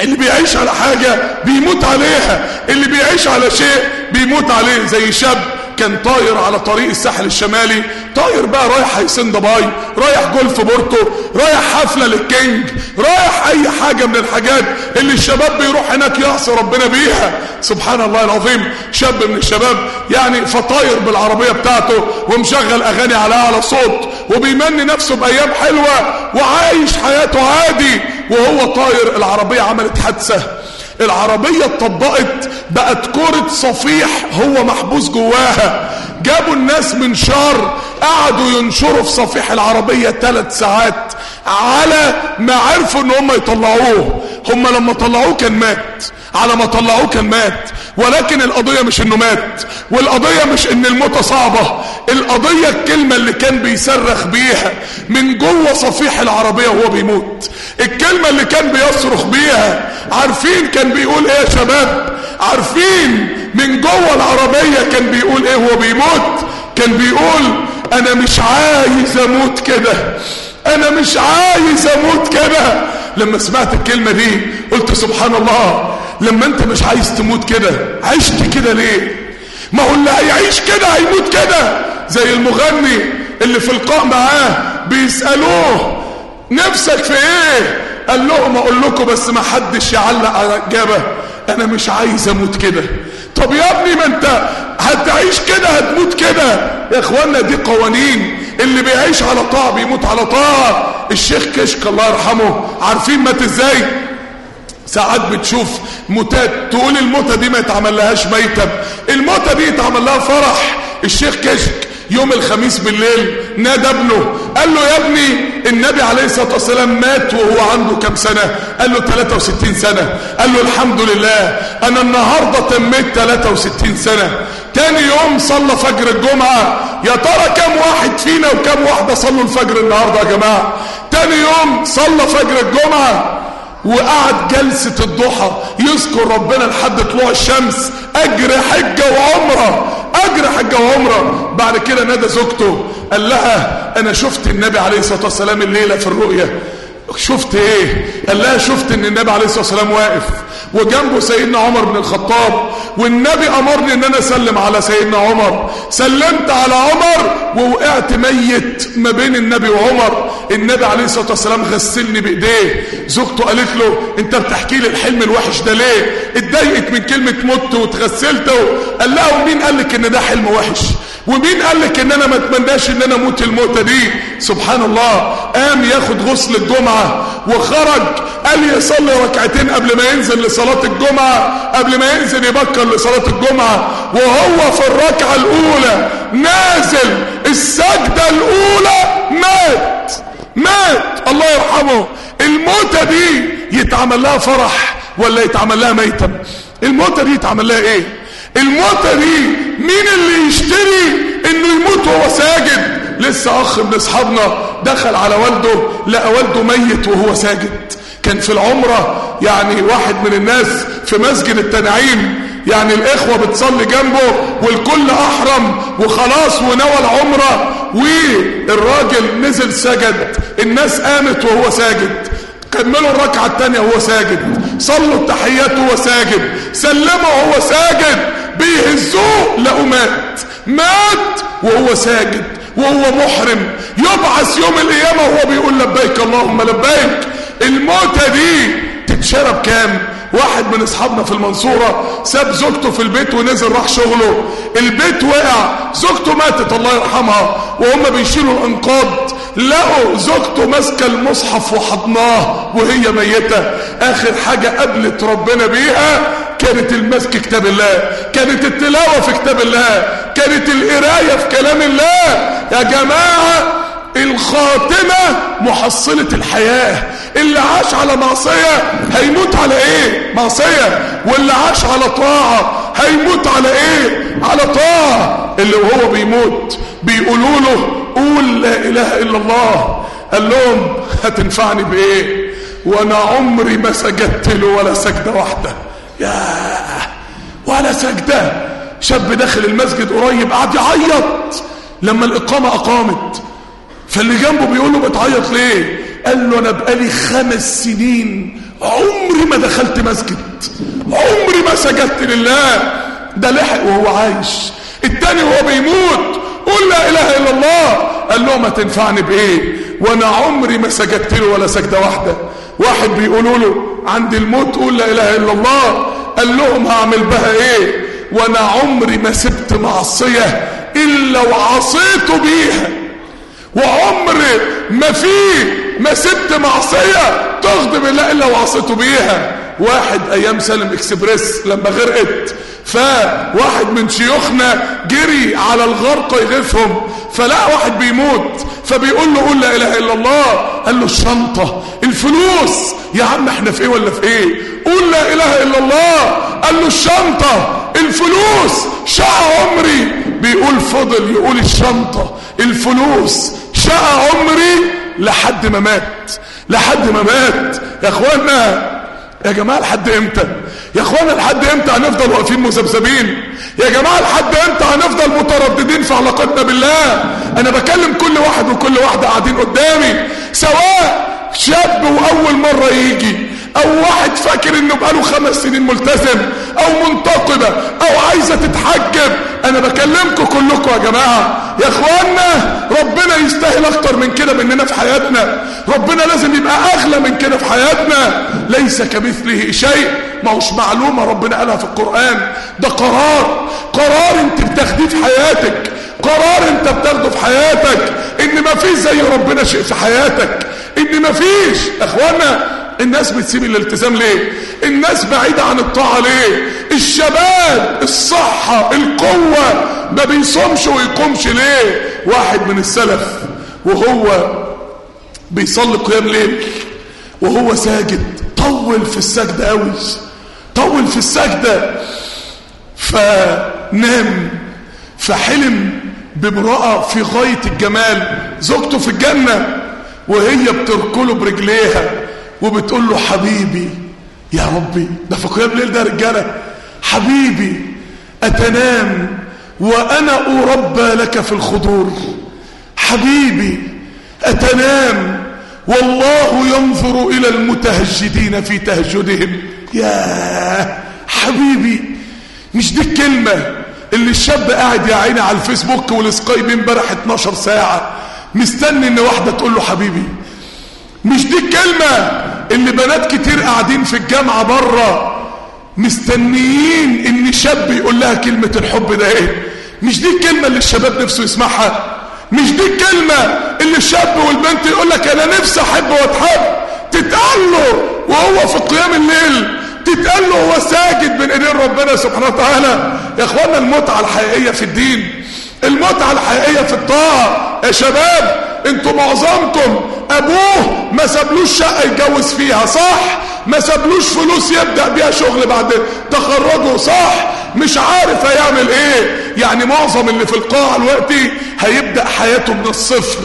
اللي بيعيش على حاجة بيموت عليها اللي بيعيش على شيء بيموت عليه زي شاب كان طاير على طريق الساحل الشمالي. طاير بقى رايح هيسن دبي رايح جولف بورتو رايح حفلة للكينج رايح أي حاجة من الحاجات اللي الشباب بيروح هناك يعصي ربنا بيها. سبحان الله العظيم شاب من الشباب يعني فطاير بالعربية بتاعته ومشغل أغاني على أعلى صوت وبيمني نفسه بأيام حلوة وعايش حياته عادي. وهو طاير العربية عملت حادثة. العربية اتطبقت بقت كرة صفيح هو محبوس جواها. جابوا الناس من شار قعدوا ينشروا في صفيح العربية ثلاث ساعات على ما عرفوا إن هم يطلعوه. هم لما طلعوه كان مات. على ما طلعوه كان مات. ولكن القضية مش إنه مات. والقضية مش إن الموتة صعبة. القضية الكلمة اللي كان بيصرخ بيها من جوه صفيح العربية وهو بيموت. الكلمة اللي كان بيصرخ بيها عارفين كان بيقول إيه يا شباب؟ عارفين من جوه العربية كان بيقول إيه وهو بيموت؟ كان بيقول أنا مش عايز أموت كده. أنا مش عايز أموت كده. لما سمعت الكلمة دي قلت سبحان الله لما انت مش عايز تموت كده عشت كده ليه؟ ما هو اللي هيعيش كده هيموت كده زي المغني اللي في اللقاء معاه بيسألوه نفسك في إيه؟ قال لهم أقول لكم بس ما حدش يعلق على اجابه أنا مش عايز أموت كده. طب يا ابني ما انت هتعيش كده هتموت كده. يا اخوانا دي قوانين. اللي بيعيش على طاعة بيموت على طاعة. الشيخ كشك الله يرحمه. عارفين مات إزاي؟ ساعات بتشوف موتات تقول الموتة دي ما يتعمل لهاش ميتب الموتة دي يتعمل لها فرح. الشيخ كشك يوم الخميس بالليل نادى ابنه قال له يا ابني النبي عليه الصلاة والسلام مات وهو عنده كم سنة؟ قال له 63 سنة. قال له الحمد لله أنا النهاردة تميت 63 سنة. تاني يوم صلى فجر الجمعة يا ترى كم واحد فينا وكم واحدة صلوا الفجر النهاردة يا جماعة؟ تاني يوم صلى فجر الجمعة وقعد جلسة الضحى يذكر ربنا لحد طلوع الشمس. أجر حجة وعمرة أجر حجة وعمرة. بعد كده نادى زوجته قال لها أنا شفت النبي عليه الصلاة والسلام الليلة في الرؤية. شفت إيه؟ قال لها شفت إن النبي عليه الصلاة والسلام واقف وجنبه سيدنا عمر بن الخطاب والنبي أمرني إن أنا أسلم على سيدنا عمر. سلمت على عمر ووقعت ميت ما بين النبي وعمر. النبي عليه الصلاة والسلام غسلني بإيديه. زوجته قالت له أنت بتحكي لي الحلم الوحش ده ليه؟ اتضايقت من كلمة مت وتغسلته قال لها ومين قال لك إن ده حلم وحش؟ ومين قال لك إن أنا ما أتمناش إن أنا أموت الموتة دي؟ سبحان الله. قام ياخد غسل الجمعة وخرج. قال يصلي ركعتين قبل ما ينزل لصلاة الجمعة قبل ما ينزل يبكر لصلاة الجمعة. وهو في الركعة الأولى نازل. السجدة الأولى مات. مات. الله يرحمه. الموتة دي يتعمل لها فرح ولا يتعمل لها ميتم الموتة دي يتعمل لها إيه؟ الموتة دي مين اللي يشتري إنه يموت وهو ساجد؟ لسه أخ من أصحابنا دخل على والده لقى والده ميت وهو ساجد. كان في العمرة يعني واحد من الناس في مسجد التنعيم يعني الإخوة بتصلي جنبه والكل أحرم وخلاص ونوى العمرة والراجل نزل سجد. الناس قامت وهو ساجد. كملوا الركعة التانية وهو ساجد. صلوا التحيات وهو ساجد. سلموا وهو ساجد. بيهزوه لقوا مات. مات وهو ساجد. وهو محرم. يبعث يوم القيامة وهو بيقول لبيك اللهم لبيك. الموتة دي تتشرب كام؟ واحد من اصحابنا في المنصورة ساب زوجته في البيت ونزل راح شغله. البيت وقع. زوجته ماتت الله يرحمها. وهم بيشيلوا الانقاض. لقوا زوجته ماسكة المصحف وحضناه وهي ميتة. آخر حاجة قابلت ربنا بيها كانت المسك كتاب الله. كانت التلاوة في كتاب الله. كانت القراية في كلام الله. يا جماعة الخاتمة محصلة الحياة. اللي عاش على معصية هيموت على إيه؟ معصية. واللي عاش على طاعة هيموت على إيه؟ على طاعة. اللي وهو بيموت بيقولوا له قول لا إله إلا الله. قال لهم هتنفعني بإيه؟ وأنا عمري ما سجدت له ولا سجدة واحدة. يا ولا سجدة. شاب داخل المسجد قريب قعد يعيط. لما الإقامة أقامت فاللي جنبه بيقول له بتعيط ليه؟ قال له أنا بقالي خمس سنين عمري ما دخلت مسجد. عمري ما سجدت لله. ده لحق وهو عايش. التاني وهو بيموت. قول لا إله إلا الله. قال له ما تنفعني بإيه؟ وأنا عمري ما سجدت له ولا سجدة واحدة. واحد بيقولوا له عند الموت قول لا إله إلا الله. قال لهم هعمل بها إيه؟ وأنا عمري ما سبت معصية إلا وعصيت بيها. وعمري ما فيه ما سبت معصية تغضب الله إلا وعصيته بيها. واحد أيام سالم إكسبريس لما غرقت فواحد من شيوخنا جري على الغرقة يغيثهم فلقى واحد بيموت فبيقول له قول لا إله إلا الله. قال له الشنطة الفلوس يا عم إحنا في إيه ولا في إيه؟ قول لا إله إلا الله. قال له الشنطة الفلوس شقى عمري. بيقول فضل يقول الشنطة الفلوس. شقى عمري لحد ما مات. لحد ما مات. يا إخوانا يا جماعة لحد إمتى؟ يا إخوانا لحد إمتى هنفضل واقفين مذبذبين؟ يا جماعة لحد إمتى هنفضل مترددين في علاقتنا بالله؟ أنا بكلم كل واحد وكل واحدة قاعدين قدامي سواء شاب وأول مرة يجي. أو واحد فاكر إنه بقاله خمس سنين ملتزم أو منتقبة أو عايزة تتحجب. أنا بكلمكم كلكم يا جماعة. يا اخوانا ربنا يستاهل أكتر من كده مننا في حياتنا. ربنا لازم يبقى أغلى من كده في حياتنا. ليس كمثله شيء. ما هوش معلومة ربنا قالها في القرآن. ده قرار. قرار أنت بتاخديه في حياتك. قرار أنت بتاخده في حياتك. إن ما فيش زي ربنا شيء في حياتك. إن ما فيش. اخوانا الناس بتسيب الالتزام ليه؟ الناس بعيدة عن الطاعة ليه؟ الشباب الصحة القوة ما بيصومش ويقومش ليه؟ واحد من السلف وهو بيصلي قيام ليل وهو ساجد طول في السجدة قوي طول في السجدة فنام فحلم بامرأة في غاية الجمال زوجته في الجنة وهي بتركله برجليها. وبتقول له حبيبي يا ربي ده في قيام الليل ده رجالة. حبيبي أتنام وأنا أربى لك في الخضور. حبيبي أتنام والله ينظر إلى المتهجدين في تهجدهم. يا حبيبي مش دي الكلمة اللي الشاب قاعد يا عيني على الفيسبوك والسكايب امبارح 12 ساعة مستني إن واحدة تقول له حبيبي. مش دي الكلمة اللي بنات كتير قاعدين في الجامعة بره مستنيين إن شاب يقول لها كلمة الحب ده إيه؟ مش دي الكلمة اللي الشباب نفسه يسمعها. مش دي الكلمة اللي الشاب والبنت يقول لك أنا نفسي أحب وأتحب. تتقال له وهو في قيام الليل تتقال له هو ساجد بين إيدين ربنا سبحانه وتعالى. يا إخوانا المتعة الحقيقية في الدين المتعة الحقيقية في الطاعة. يا شباب أنتوا معظمكم أبوه ما سابلوش شقة يتجوز فيها صح؟ ما سابلوش فلوس يبدأ بيها شغل بعد تخرجه صح؟ مش عارف هيعمل إيه. يعني معظم اللي في القاعة دلوقتي هيبدأ حياته من الصفر.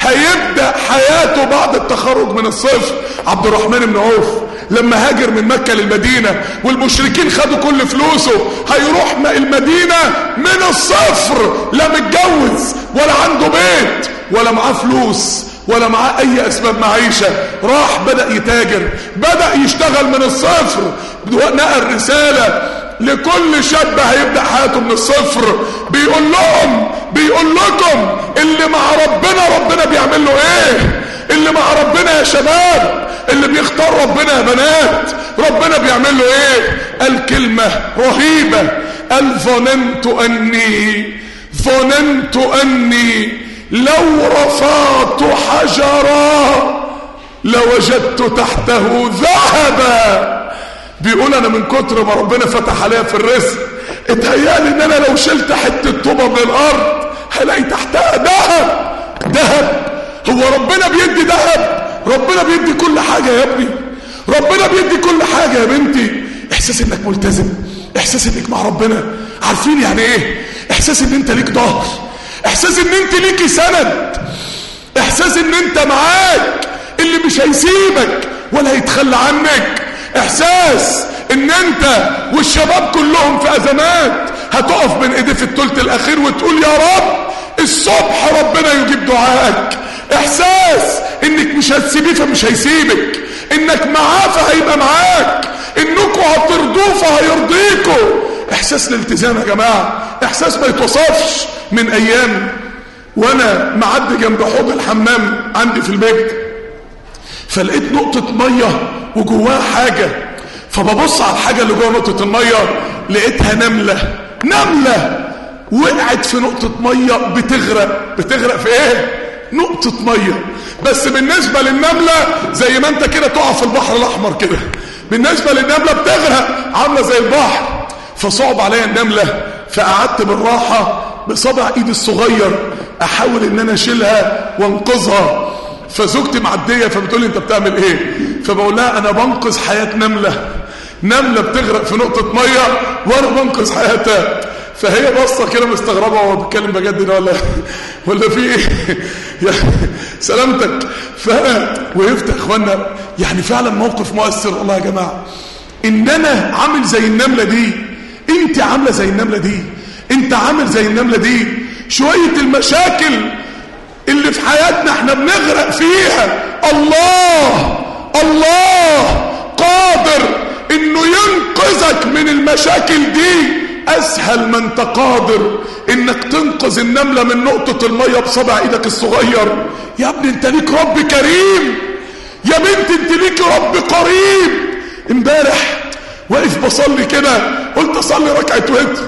هيبدأ حياته بعد التخرج من الصفر. عبد الرحمن بن عوف لما هاجر من مكة للمدينة والمشركين خدوا كل فلوسه هيروح المدينة من الصفر لا متجوز ولا عنده بيت ولا معاه فلوس. ولا معاه أي أسباب معيشة. راح بدأ يتاجر بدأ يشتغل من الصفر. نقل رسالة لكل شاب هيبدأ حياته من الصفر. بيقول لهم بيقول لكم اللي مع ربنا ربنا بيعمل له إيه؟ اللي مع ربنا يا شباب اللي بيختار ربنا يا بنات ربنا بيعمل له إيه؟ الكلمة رهيبة. قال ظننت أني ظننت أني لو رفعت حجرا لوجدت تحته ذهبا. بيقول أنا من كتر ما ربنا فتح عليا في الرزق اتهيألي إن أنا لو شلت حتة طوبة من الأرض هلاقي تحتها ذهب. ذهب. هو ربنا بيدي ذهب. ربنا بيدي كل حاجة يا ابني. ربنا بيدي كل حاجة يا بنتي. إحساس إنك ملتزم. إحساس إنك مع ربنا. عارفين يعني إيه؟ إحساس إن أنت ليك ظهر إحساس إن أنت ليكي سند. إحساس إن أنت معاك اللي مش هيسيبك ولا هيتخلى عنك. إحساس إن أنت والشباب كلهم في أزمات هتقف بين ايديه في الثلث الأخير وتقول يا رب الصبح ربنا يجيب دعائك. إحساس إنك مش هتسيبيه فمش هيسيبك. إنك معاه فهيبقى معاك. انكم هترضوه فهيرضيكوا. إحساس الالتزام يا جماعة. إحساس ما يتوصفش من أيام وأنا معدي جنب حوض الحمام عندي في البيت. فلقيت نقطة مية وجواها حاجة. فببص على الحاجة اللي جوه نقطة المية لقيتها نملة. نملة! وقعت في نقطة مية بتغرق. بتغرق في إيه؟ نقطة مية. بس بالنسبة للنملة زي ما أنت كده تقع في البحر الأحمر كده. بالنسبة للنملة بتغرق عاملة زي البحر. فصعب عليا النملة فقعدت بالراحة بصبع إيدي الصغير أحاول إن أنا أشيلها وأنقذها. فزوجتي معدية فبتقول لي أنت بتعمل إيه؟ فبقول لها أنا بنقذ حياة نملة. نملة بتغرق في نقطة مية وأنا بنقذ حياتها. فهي بصه كده مستغربة هو بيتكلم بجد ده ولا ولا في إيه؟ يعني سلامتك. فانا وقفت يا إخوانا يعني فعلا موقف مؤثر والله يا جماعة. إن أنا عامل زي النملة دي انت عاملة زي النملة دي. انت عامل زي النملة دي. شوية المشاكل اللي في حياتنا إحنا بنغرق فيها. الله! الله! قادر انه ينقذك من المشاكل دي. اسهل ما انت قادر انك تنقذ النملة من نقطة المية بصبع إيدك الصغير. يا ابني انت ليك رب كريم. يا بنت انت ليك رب قريب. امبارح واقف بصلي كده. قلت اصلي ركعة وتر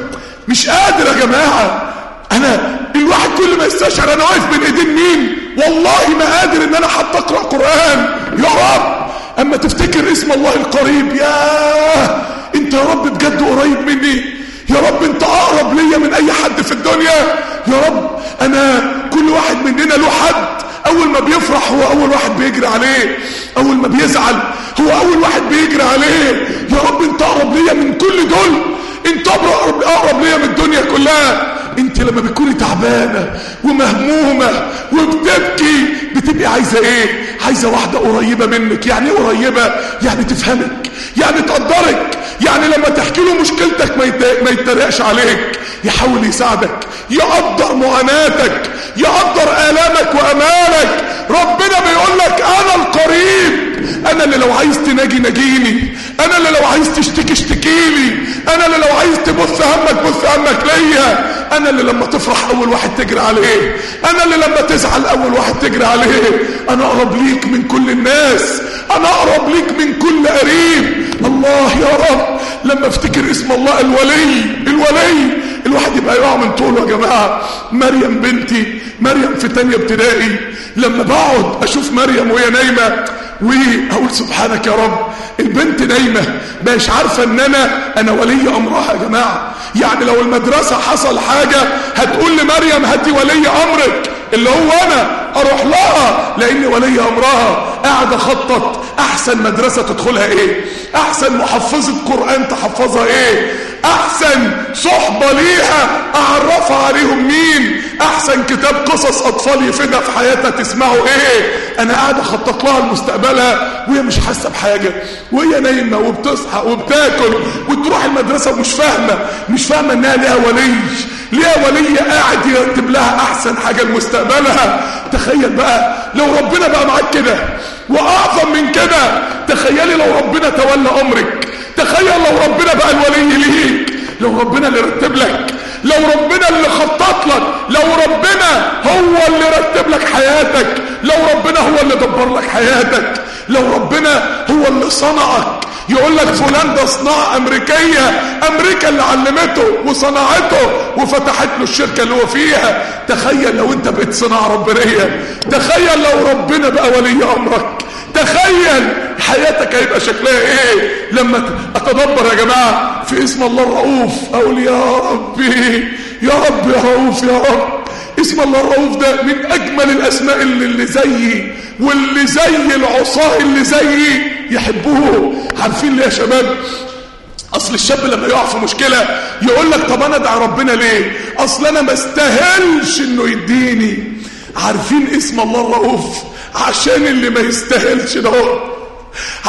مش قادر يا جماعة. أنا الواحد كل ما يستشعر أنا واقف بين إيدين مين؟ والله ما قادر إن أنا حتى أقرأ قرآن. يا رب. أما تفتكر اسم الله القريب يا أنت يا رب بجد قريب مني. يا رب أنت أقرب ليا من أي حد في الدنيا. يا رب أنا كل واحد مننا له حد. أول ما بيفرح هو أول واحد بيجري عليه. أول ما بيزعل هو أول واحد بيجري عليه. يا رب انت أقرب ليا من كل دول. انت اقرب ليا من الدنيا كلها. انت لما بتكوني تعبانة ومهمومة وبتبكي بتبقي عايزة إيه؟ عايزة واحدة قريبة منك. يعني إيه قريبة؟ يعني تفهمك يعني تقدرك. يعني لما تحكي له مشكلتك ما يتريقش عليك. يحاول يساعدك يقدر معاناتك يقدر آلامك وأمالك. ربنا بيقول لك أنا قريب أنا اللي لو عايز تناجي ناجيني. أنا اللي لو عايز تشتكي اشتكيلي أنا اللي لو عايز تبص همك بص همك ليا. أنا اللي لما تفرح أول واحد تجري عليه. أنا اللي لما تزعل أول واحد تجري عليه. أنا أقرب ليك من كل الناس. أنا أقرب ليك من كل قريب. الله يا رب لما افتكر اسم الله الولي الولي. الواحد يبقى يقع من طوله يا جماعة. مريم بنتي مريم في تانية ابتدائي. لما بقعد أشوف مريم وهي نايمة واقول سبحانك يا رب البنت نايمة مش عارفة إن أنا أنا ولي أمرها يا جماعة. يعني لو المدرسة حصل حاجة هتقول لمريم هاتي ولي أمرك. اللي هو أنا أروح لها لأن ولي أمرها. قاعد اخطط أحسن مدرسة تدخلها إيه؟ أحسن محفظة قرآن تحفظها إيه؟ أحسن صحبة ليها أعرفها عليهم مين؟ أحسن كتاب قصص أطفال يفيدها في حياتها تسمعوا إيه؟ أنا قاعد اخطط لها لمستقبلها وهي مش حاسة بحاجة. وهي نايمة وبتصحى وبتاكل وتروح المدرسة ومش فاهمة مش فاهمة إنها ليها ولي. ليها ولي قاعد يرتب لها أحسن حاجة لمستقبلها؟ تخيل بقى لو ربنا بقى معاك كده وأعظم من كده تخيلي لو ربنا تولى أمرك. تخيل لو ربنا بقى الولي ليك لو ربنا اللي رتب لك لو ربنا اللي خطط لك لو ربنا هو اللي رتب لك حياتك لو ربنا هو اللي دبر لك حياتك. لو ربنا هو اللي صنعك. يقول لك فلان ده صناعة أمريكية. أمريكا اللي علمته وصنعته وفتحت له الشركة اللي هو فيها. تخيل لو أنت بقيت صناعة ربانية. تخيل لو ربنا بقى ولي أمرك. تخيل حياتك هيبقى شكلها إيه لما أتدبر يا جماعة في اسم الله الرؤوف. أقول يا ربي يا رب يا رؤوف يا رب. اسم الله الرؤوف ده من أجمل الأسماء اللي, اللي زيي واللي زي العصاة اللي زيي يحبوه. عارفين ليه يا شباب؟ أصل الشاب لما يقع في مشكلة يقول لك طب أنا أدعي ربنا ليه؟ أصل أنا ما استاهلش إنه يديني. عارفين اسم الله الرؤوف؟ عشان اللي ما يستاهلش ده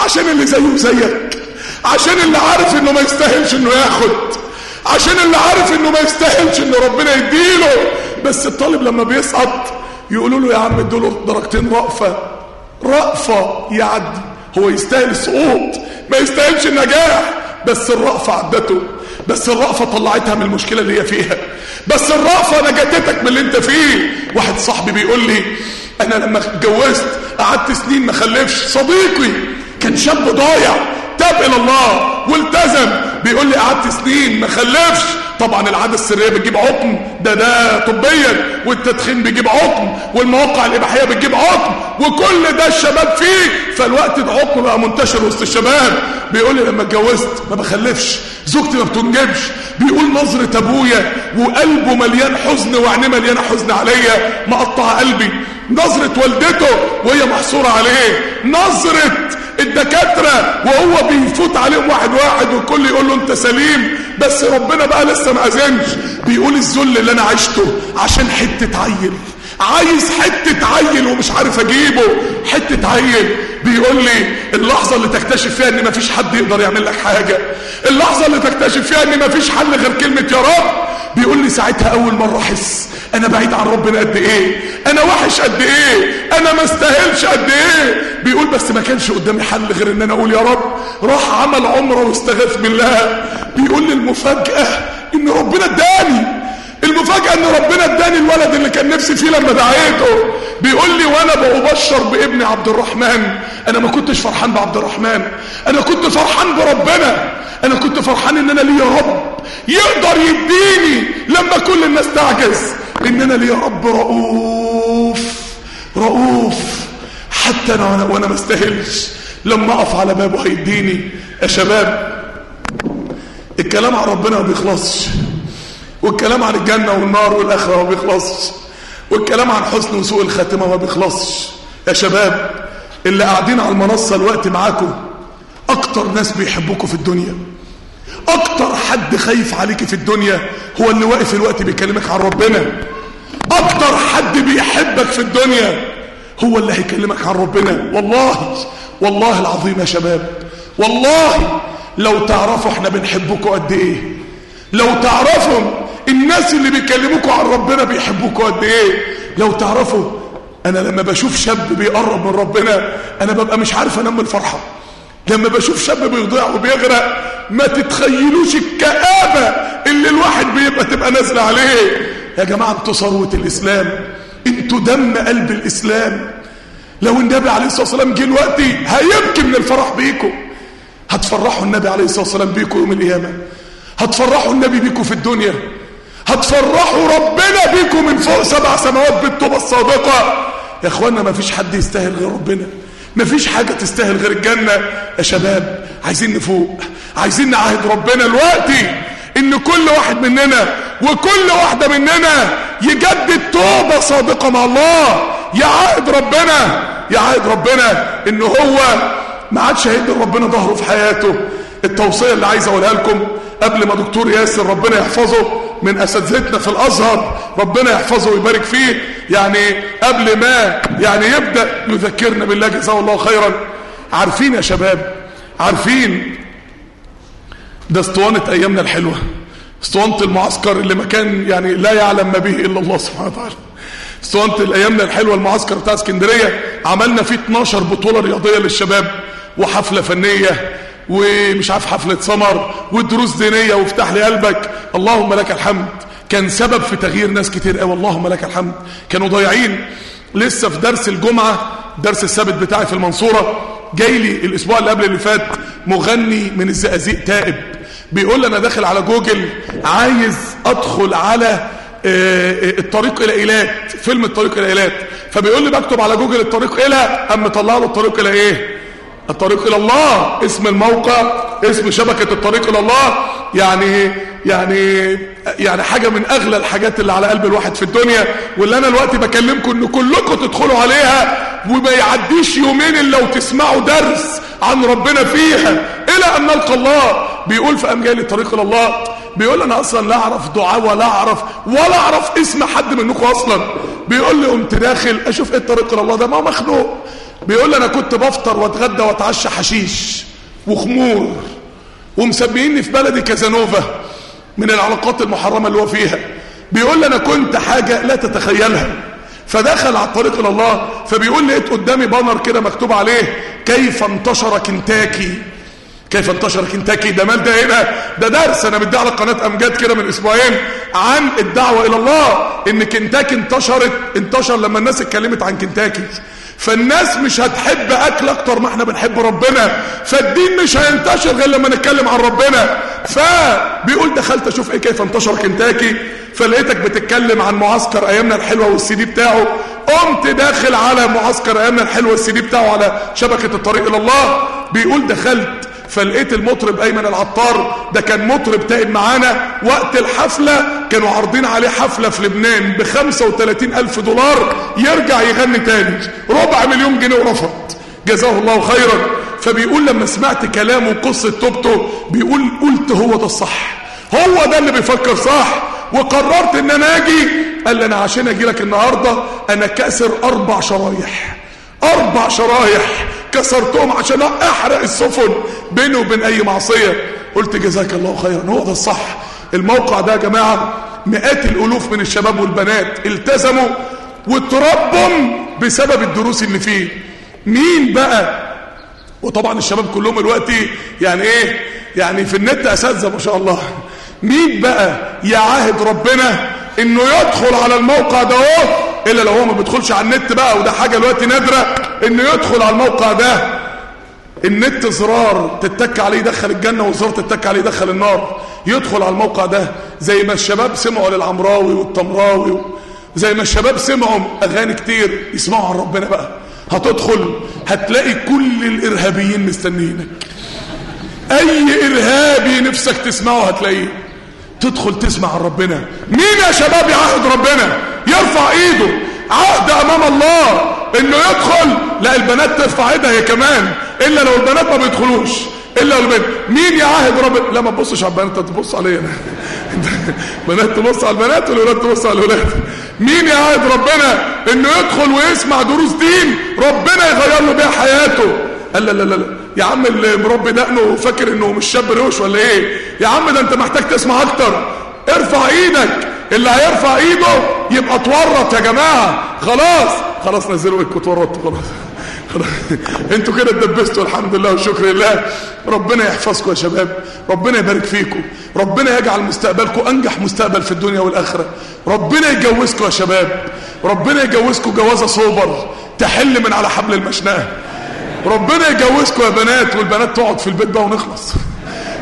عشان اللي زيه زيك. عشان اللي عارف إنه ما يستاهلش إنه ياخد. عشان اللي عارف إنه ما يستاهلش إنه ربنا يديله. بس الطالب لما بيسقط يقولوا له يا عم ادوله درجتين رأفة. رأفة يعدي. هو يستاهل السقوط ما يستاهلش النجاح. بس الرأفة عدته. بس الرأفة طلعتها من المشكلة اللي هي فيها. بس الرأفة نجتتك من اللي انت فيه. واحد صاحبي بيقول لي أنا لما اتجوزت قعدت سنين ما خلفش. صديقي كان شاب ضايع. تاب إلى الله. والتزم. بيقول لي قعدت سنين. ما خلفش. طبعا العادة السرية بتجيب عقم. ده ده طبيا. والتدخين بيجيب عقم. والمواقع الإباحية بتجيب عقم. وكل ده الشباب فيه. فالوقت ده عقم بقى منتشر وسط الشباب. بيقول لي لما اتجوزت ما بخلفش. زوجتي ما بتنجبش. بيقول نظرة أبويا وقلبه مليان حزن وعينيه مليانة حزن عليا. مقطع قلبي. نظرة والدته وهي محصورة عليه. نظرة الدكاترة وهو بيفوت عليهم واحد واحد والكل يقول له انت سليم بس ربنا بقى لسه ما أذنش. بيقول الذل اللي أنا عشته عشان حتة عيل. عايز حتة عيل ومش عارف أجيبه. حتة عيل. بيقول لي اللحظة اللي تكتشف فيها إن مفيش حد يقدر يعمل لك حاجة. اللحظة اللي تكتشف فيها إن مفيش حل غير كلمة يا رب. بيقول لي ساعتها أول مرة أحس أنا بعيد عن ربنا قد إيه؟ أنا وحش قد إيه؟ أنا ما استاهلش قد إيه؟ بيقول بس ما كانش قدامي حل غير إن أنا أقول يا رب راح عمل عمرة واستغاث بالله. بيقول لي المفاجأة إن ربنا اداني. المفاجأة إن ربنا اداني الولد اللي كان نفسي فيه لما دعيته. بيقول لي وأنا بأبشر بابن عبد الرحمن. أنا ما كنتش فرحان بعبد الرحمن. أنا كنت فرحان بربنا. أنا كنت فرحان إن أنا ليا رب. يقدر يديني لما كل الناس تعجز. أنا ليا رب رؤوف رؤوف. حتى وأنا, وأنا ما استاهلش. لما أقف على بابه هيديني يا شباب الكلام عن ربنا ما بيخلصش. والكلام عن الجنة والنار والآخرة ما بيخلصش. والكلام عن حسن وسوء الخاتمة ما بيخلصش. يا شباب اللي قاعدين على المنصة الوقت معاكم أكتر ناس بيحبوكوا في الدنيا. أكتر حد خايف عليك في الدنيا هو اللي واقف الوقت بيكلمك عن ربنا. أكتر حد بيحبك في الدنيا هو اللي هيكلمك عن ربنا. والله والله العظيم يا شباب والله لو تعرفوا إحنا بنحبكوا قد إيه. لو تعرفوا الناس اللي بيكلموكوا عن ربنا بيحبوكوا قد إيه. لو تعرفوا أنا لما بشوف شاب بيقرب من ربنا أنا ببقى مش عارف أنام من الفرحة. لما بشوف شاب بيضيع وبيغرق ما تتخيلوش الكآبة اللي الواحد بيبقى تبقى نازله عليه. يا جماعة أنتوا ثروة الإسلام أنتوا دم قلب الإسلام. لو النبي عليه الصلاة والسلام جه دلوقتي هيبكي من الفرح بيكم. هتفرحوا النبي عليه الصلاة والسلام بيكم يوم القيامة. هتفرحوا النبي بيكم في الدنيا. هتفرحوا ربنا بيكم من فوق سبع سماوات بالتوبة الصادقة. يا اخوانا ما فيش حد يستاهل غير ربنا. ما فيش حاجة تستاهل غير الجنة. يا شباب عايزين نفوق عايزين نعاهد ربنا دلوقتي إن كل واحد مننا وكل واحدة مننا يجدد توبة صادقة مع الله. يعاهد ربنا يعاهد ربنا إن هو ما عادش هيدي ربنا ظهره في حياته. التوصية اللي عايز أقولها لكم قبل ما دكتور ياسر ربنا يحفظه من أساتذتنا في الأزهر. ربنا يحفظه ويبارك فيه. يعني قبل ما يعني يبدأ يذكرنا بالله جزاه الله خيرا. عارفين يا شباب؟ عارفين ده اسطوانة أيامنا الحلوة. اسطوانة المعسكر اللي ما كان يعني لا يعلم ما به إلا الله سبحانه وتعالى. اسطوانة ايامنا الحلوة المعسكر بتاع اسكندرية. عملنا فيه 12 بطولة رياضية للشباب وحفلة فنية ومش عارف حفلة سمر ودروس دينية وافتح لي قلبك. اللهم لك الحمد. كان سبب في تغيير ناس كتير قوي. اللهم لك الحمد. كانوا ضايعين. لسه في درس الجمعة درس السبت بتاعي في المنصورة. جاي لي الأسبوع اللي قبل اللي فات مغني من الزقازيق تائب. بيقول لي أنا داخل على جوجل عايز أدخل على الطريق إلى إيلات. فيلم الطريق إلى إيلات. فبيقول لي بكتب على جوجل الطريق إلى اما طلع له الطريق إلى إيه؟ الطريق إلى الله اسم الموقع اسم شبكة الطريق إلى الله يعني يعني يعني حاجة من أغلى الحاجات اللي على قلب الواحد في الدنيا واللي أنا دلوقتي بكلمكم إن كلكم تدخلوا عليها وما يعديش يومين إلا وتسمعوا درس عن ربنا فيها إلى أن نلقى الله. بيقول في امجال الطريق إلى الله بيقول أنا أصلا لا أعرف دعاء ولا أعرف ولا أعرف اسم حد منكم أصلا. بيقول لي قمت داخل أشوف إيه الطريق إلى الله ده ما مخلوق. بيقول أنا كنت بفطر وأتغدى وأتعشى حشيش وخمور ومسميني في بلدي كازانوفا من العلاقات المحرمة اللي هو فيها. بيقول أنا كنت حاجة لا تتخيلها. فدخل على الطريق إلى الله فبيقول لقيت قدامي بانر كده مكتوب عليه كيف انتشر كنتاكي؟ كيف انتشر كنتاكي؟ ده مال ده هنا ده؟ درس أنا مدي على قناة أمجاد كده من أسبوعين عن الدعوة إلى الله إن كنتاكي انتشرت انتشر لما الناس اتكلمت عن كنتاكي. فالناس مش هتحب أكل أكتر ما إحنا بنحب ربنا فالدين مش هينتشر غير لما نتكلم عن ربنا. فبيقول دخلت أشوف إيه كيف انتشر كنتاكي فلقيتك بتتكلم عن معسكر أيامنا الحلوة والسي دي بتاعه. قمت داخل على معسكر أيامنا الحلوة والسي دي بتاعه على شبكة الطريق إلى الله. بيقول دخلت فلقيت المطرب أيمن العطار ده كان مطرب تائب معانا وقت الحفلة كانوا عارضين عليه حفلة في لبنان ب 35 ألف دولار يرجع يغني تاني. ربع مليون جنيه ورفض. جزاه الله خيرا. فبيقول لما سمعت كلامه وقصة توبته بيقول قلت هو ده الصح. هو ده اللي بيفكر صح. وقررت إن أنا آجي. قال لي أنا عشان أجي لك النهاردة أنا كأسر أربع شرايح. أربع شرايح. كسرتهم عشان أحرق السفن بيني وبين أي معصية. قلت جزاك الله خيرا. هو ده الصح. الموقع ده يا جماعة مئات الألوف من الشباب والبنات التزموا وتربوا بسبب الدروس اللي فيه. مين بقى؟ وطبعا الشباب كلهم دلوقتي يعني إيه؟ يعني في النت أساتذة ما شاء الله. مين بقى يعاهد ربنا إنه يدخل على الموقع ده إلا لو هو ما بيدخلش على النت بقى وده حاجة دلوقتي نادرة إنه يدخل على الموقع ده. النت زرار تتك عليه يدخل الجنة وزرار تتك عليه يدخل النار. يدخل على الموقع ده. زي ما الشباب سمعوا للعمراوي والتمراوي زي ما الشباب سمعوا أغاني كتير يسمعوا عن ربنا بقى. هتدخل هتلاقي كل الإرهابيين مستنيينك. أي إرهابي نفسك تسمعه هتلاقيه. تدخل تسمع عن ربنا. مين يا شباب يعهد ربنا؟ يرفع ايده. عهد امام الله انه يدخل. لا البنات ترفع ايدها هي كمان. إلا لو البنات ما بيدخلوش. إلا لو البنات. مين يعاهد ربنا لا ما تبصش على البنات تبص عليا أنا بنات تبص على البنات والولاد تبص على الولاد. مين يعاهد ربنا انه يدخل ويسمع دروس دين؟ ربنا يغير له بيها حياته. قال لا لا لا. يا عم اللي مربي دقنه فاكر انه مش شاب روش ولا إيه؟ يا عم ده انت محتاج تسمع أكتر. ارفع إيدك. اللي هيرفع ايده يبقى اتورط يا جماعة. خلاص. خلاص نزلوا ايدكم اتورطتوا خلاص. أنتوا كده اتدبستوا الحمد لله والشكر لله. ربنا يحفظكم يا شباب. ربنا يبارك فيكم. ربنا يجعل مستقبلكم انجح مستقبل في الدنيا والاخرة. ربنا يجوزكم يا شباب. ربنا يجوزكم جوازة صوبر. تحل من على حبل المشنقة. ربنا يجوزكم يا بنات والبنات تقعد في البيت بقى ونخلص.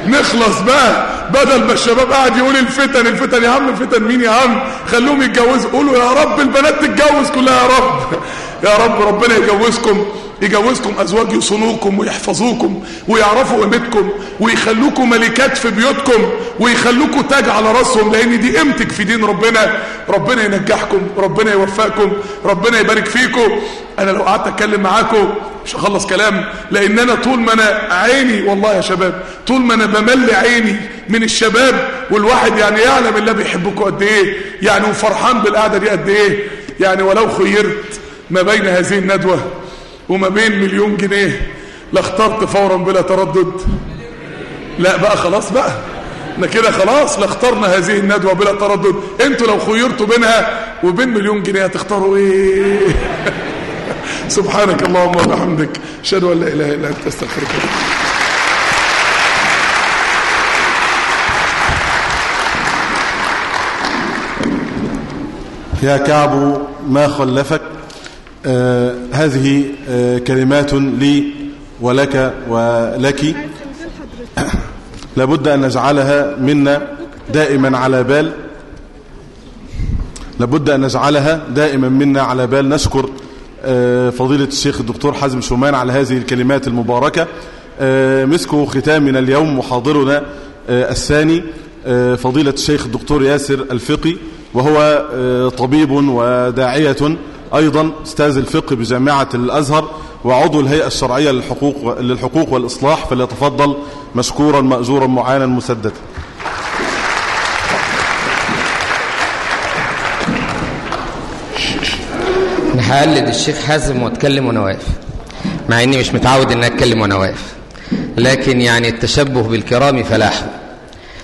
نخلص بقى بدل ما الشباب قاعد يقول الفتن الفتن يا عم الفتن مين يا عم؟ خلوهم يتجوزوا. قولوا يا رب البنات تتجوز كلها يا رب. يا رب ربنا يجوزكم. يجوزكم أزواج يصونوكم ويحفظوكم ويعرفوا قيمتكم ويخلوكم ملكات في بيوتكم ويخلوكم تاج على راسهم لأن دي قيمتك في دين ربنا. ربنا ينجحكم ربنا يوفقكم ربنا يبارك فيكم. أنا لو قعدت أتكلم معاكم مش هخلص كلام لأن أنا طول ما أنا عيني والله يا شباب طول ما أنا بملي عيني من الشباب والواحد يعني يعلم الله بيحبكم قد إيه يعني وفرحان بالقعدة دي قد إيه. يعني ولو خيرت ما بين هذه الندوة. وما بين مليون جنيه لاخترت فورا بلا تردد. لا بقى خلاص بقى. إحنا كده خلاص لاخترنا هذه الندوة بلا تردد. أنتوا لو خيرتوا بينها وبين مليون جنيه هتختاروا إيه؟ سبحانك اللهم وبحمدك. أشهد أن لا إله إلا أنت أستغفرك. يا كعب ما خلفك؟ آه هذه آه كلمات لي ولك ولك. لابد أن نجعلها منا دائما على بال. لابد أن نجعلها دائما منا على بال. نشكر آه فضيلة الشيخ الدكتور حازم شومان على هذه الكلمات المباركة. مسك ختامنا اليوم محاضرنا الثاني. فضيلة الشيخ الدكتور ياسر الفقي وهو طبيب وداعية. أيضا أستاذ الفقه بجامعة الأزهر وعضو الهيئة الشرعية للحقوق, للحقوق والإصلاح فليتفضل مشكورا مأجورا معانا مسددا. هقلد الشيخ حازم واتكلم وأنا واقف مع إني مش متعود ان أتكلم وأنا واقف لكن يعني التشبه بالكرام فلاح.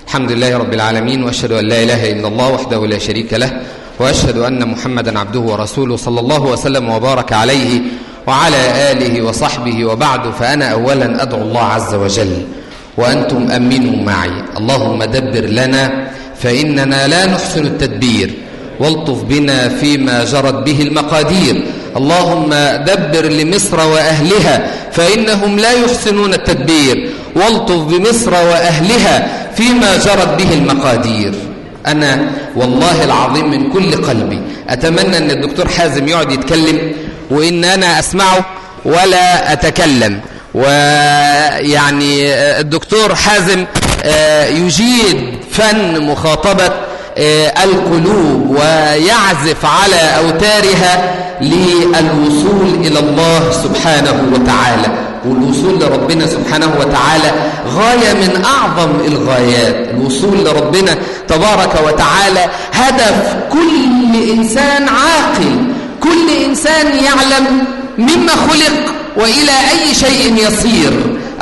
الحمد لله رب العالمين وأشهد أن لا إله إلا الله وحده لا شريك له وأشهد أن محمدا عبده ورسوله صلى الله وسلم وبارك عليه وعلى آله وصحبه وبعد فأنا اولا أدعو الله عز وجل وأنتم امنوا معي. اللهم دبر لنا فإننا لا نحسن التدبير والطف بنا فيما جرت به المقادير. اللهم دبر لمصر وأهلها فإنهم لا يحسنون التدبير والطف بمصر وأهلها فيما جرت به المقادير. أنا والله العظيم من كل قلبي أتمنى أن الدكتور حازم يقعد يتكلم وإن أنا أسمعه ولا أتكلم ويعني الدكتور حازم يجيد فن مخاطبة القلوب ويعزف على أوتارها للوصول إلى الله سبحانه وتعالى. والوصول لربنا سبحانه وتعالى غاية من أعظم الغايات. الوصول لربنا تبارك وتعالى هدف كل إنسان عاقل. كل إنسان يعلم مما خلق وإلى أي شيء يصير.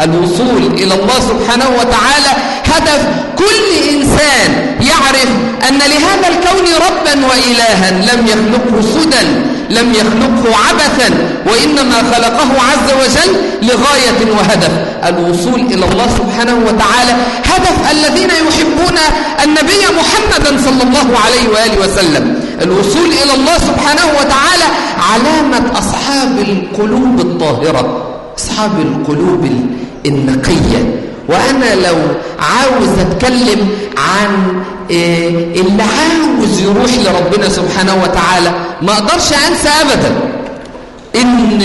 الوصول إلى الله سبحانه وتعالى هدف كل إنسان يعرف أن لهذا الكون ربا وإلها لم يخلقه سدى لم يخلقه عبثا وإنما خلقه عز وجل لغاية وهدف الوصول إلى الله سبحانه وتعالى. هدف الذين يحبون النبي محمدا صلى الله عليه وآله وسلم. الوصول إلى الله سبحانه وتعالى علامة أصحاب القلوب الطاهرة أصحاب القلوب النقية. وأنا لو عاوز أتكلم عن اللي عاوز يروح لربنا سبحانه وتعالى ما أقدرش أنسى أبدا إن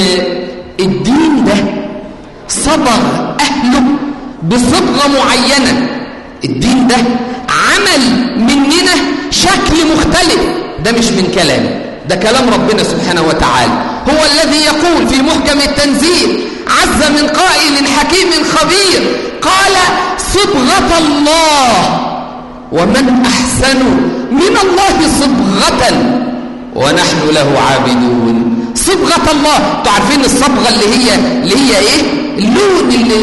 الدين ده صبغ أهله بصبغة معينة. الدين ده عمل مننا شكل مختلف. ده مش من كلامي ده كلام ربنا سبحانه وتعالى. هو الذي يقول في محكم التنزيل عز من قائل حكيم خبير قال صبغة الله ومن أحسن من الله صبغة ونحن له عابدون. صبغة الله. تعرفين الصبغة اللي هي اللي هي إيه؟ اللون اللي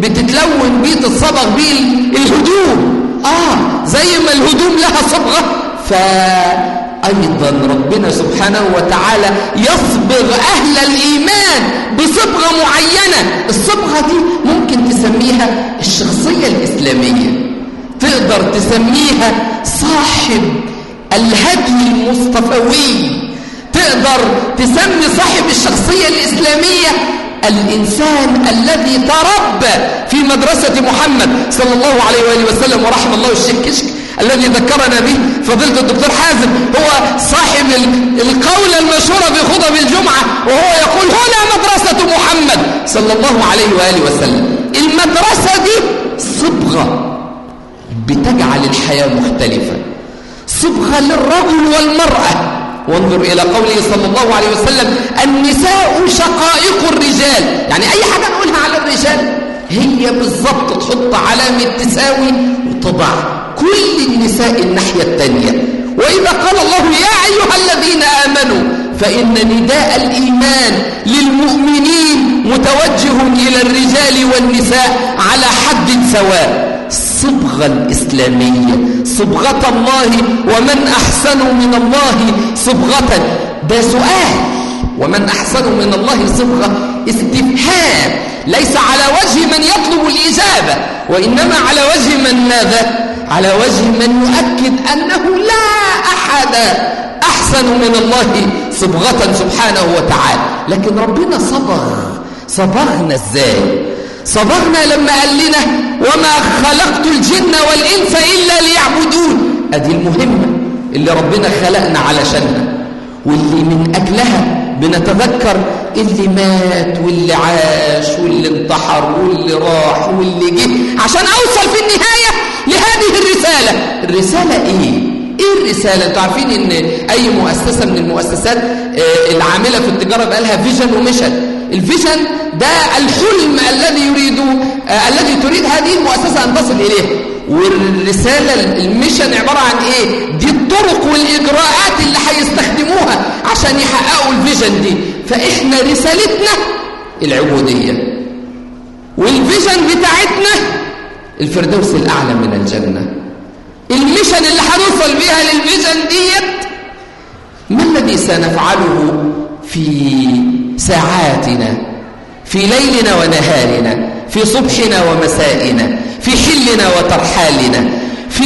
بتتلون بيه تتصبغ بيه الهدوم. آه زي ما الهدوم لها صبغة. فأيضا ربنا سبحانه وتعالى يصبغ أهل الإيمان بصبغة معينة. الصبغة دي ممكن تسميها الشخصية الإسلامية. تقدر تسميها صاحب الهدي المصطفوي. تقدر تسمي صاحب الشخصية الإسلامية الإنسان الذي تربى في مدرسة محمد صلى الله عليه وآله وسلم. ورحم الله الشيخ كشك الذي ذكرنا به فضيلة الدكتور حازم هو صاحب القولة المشهورة في خطب الجمعة وهو يقول هنا مدرسة محمد صلى الله عليه وآله وسلم. المدرسة دي صبغة بتجعل الحياة مختلفة. صبغة للرجل والمرأة. وانظر إلى قوله صلى الله عليه وسلم النساء شقائق الرجال. يعني أي حاجة نقولها على الرجال؟ هي بالضبط تحط علامة تساوي وتضع كل النساء الناحية الثانية وإذا قال الله يا أيها الذين آمنوا فإن نداء الإيمان للمؤمنين متوجه إلى الرجال والنساء على حد سواء. الصبغة الإسلامية صبغة الله ومن أحسن من الله صبغة. ده سؤال. ومن أحسن من الله صبغة. استفهام. ليس على وجه من يطلب الإجابة وإنما على وجه من ماذا؟ على وجه من يؤكد أنه لا أحد أحسن من الله صبغة سبحانه وتعالى لكن ربنا صبغ صبغنا إزاي صبغنا لما قال لنا وما خلقت الجن والإنس إلا ليعبدون أدي المهمة اللي ربنا خلقنا علشانها واللي من أجلها بنتذكر اللي مات واللي عاش واللي انتحر واللي راح واللي جه عشان أوصل في النهاية لهذه الرسالة. الرسالة إيه؟ إيه الرسالة؟ أنتوا عارفين إن أي مؤسسة من المؤسسات آه العاملة في التجارة بقى لها vision و mission ال vision ده الحلم الذي يريد آه الذي تريد هذه المؤسسة أن تصل إليه. والرسالة ال mission عبارة عن إيه؟ دي الطرق والإجراءات اللي هيستخدموها عشان يحققوا ال vision دي. فإحنا رسالتنا العبودية. وال vision بتاعتنا الفردوس الأعلى من الجنة. ال mission اللي هنوصل بيها لل vision ديت ما الذي سنفعله في ساعاتنا في ليلنا ونهارنا في صبحنا ومسائنا؟ في حلنا وترحالنا في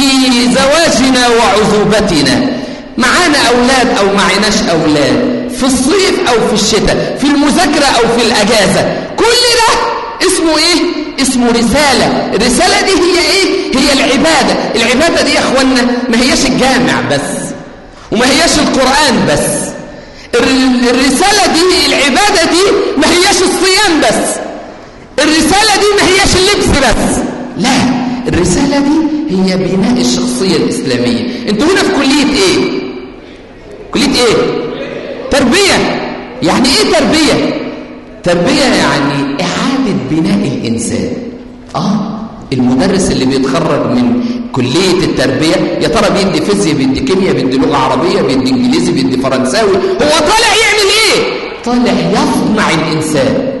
زواجنا وعذوبتنا. معانا أولاد أو معناش أولاد في الصيف أو في الشتاء في المذاكرة أو في الأجازة. كل ده اسمه إيه؟ اسمه رسالة. الرسالة دي هي إيه؟ هي العبادة. العبادة دي يا اخوانا ما هياش الجامع بس وما هياش القرآن بس. الرسالة دي العبادة دي ما هياش الصيام بس. الرسالة دي ما هياش اللبس بس. لا الرسالة دي هي بناء الشخصية الإسلامية. أنتوا هنا في كلية إيه؟ كلية إيه؟ تربية. يعني إيه تربية؟ تربية يعني إعادة بناء الإنسان. آه المدرس اللي بيتخرج من كلية التربية يا ترى بيدي فيزياء بيدي كيمياء بيدي لغة عربية بيدي إنجليزي بيدي فرنساوي؟ هو طالع يعمل إيه؟ طالع يصنع الإنسان.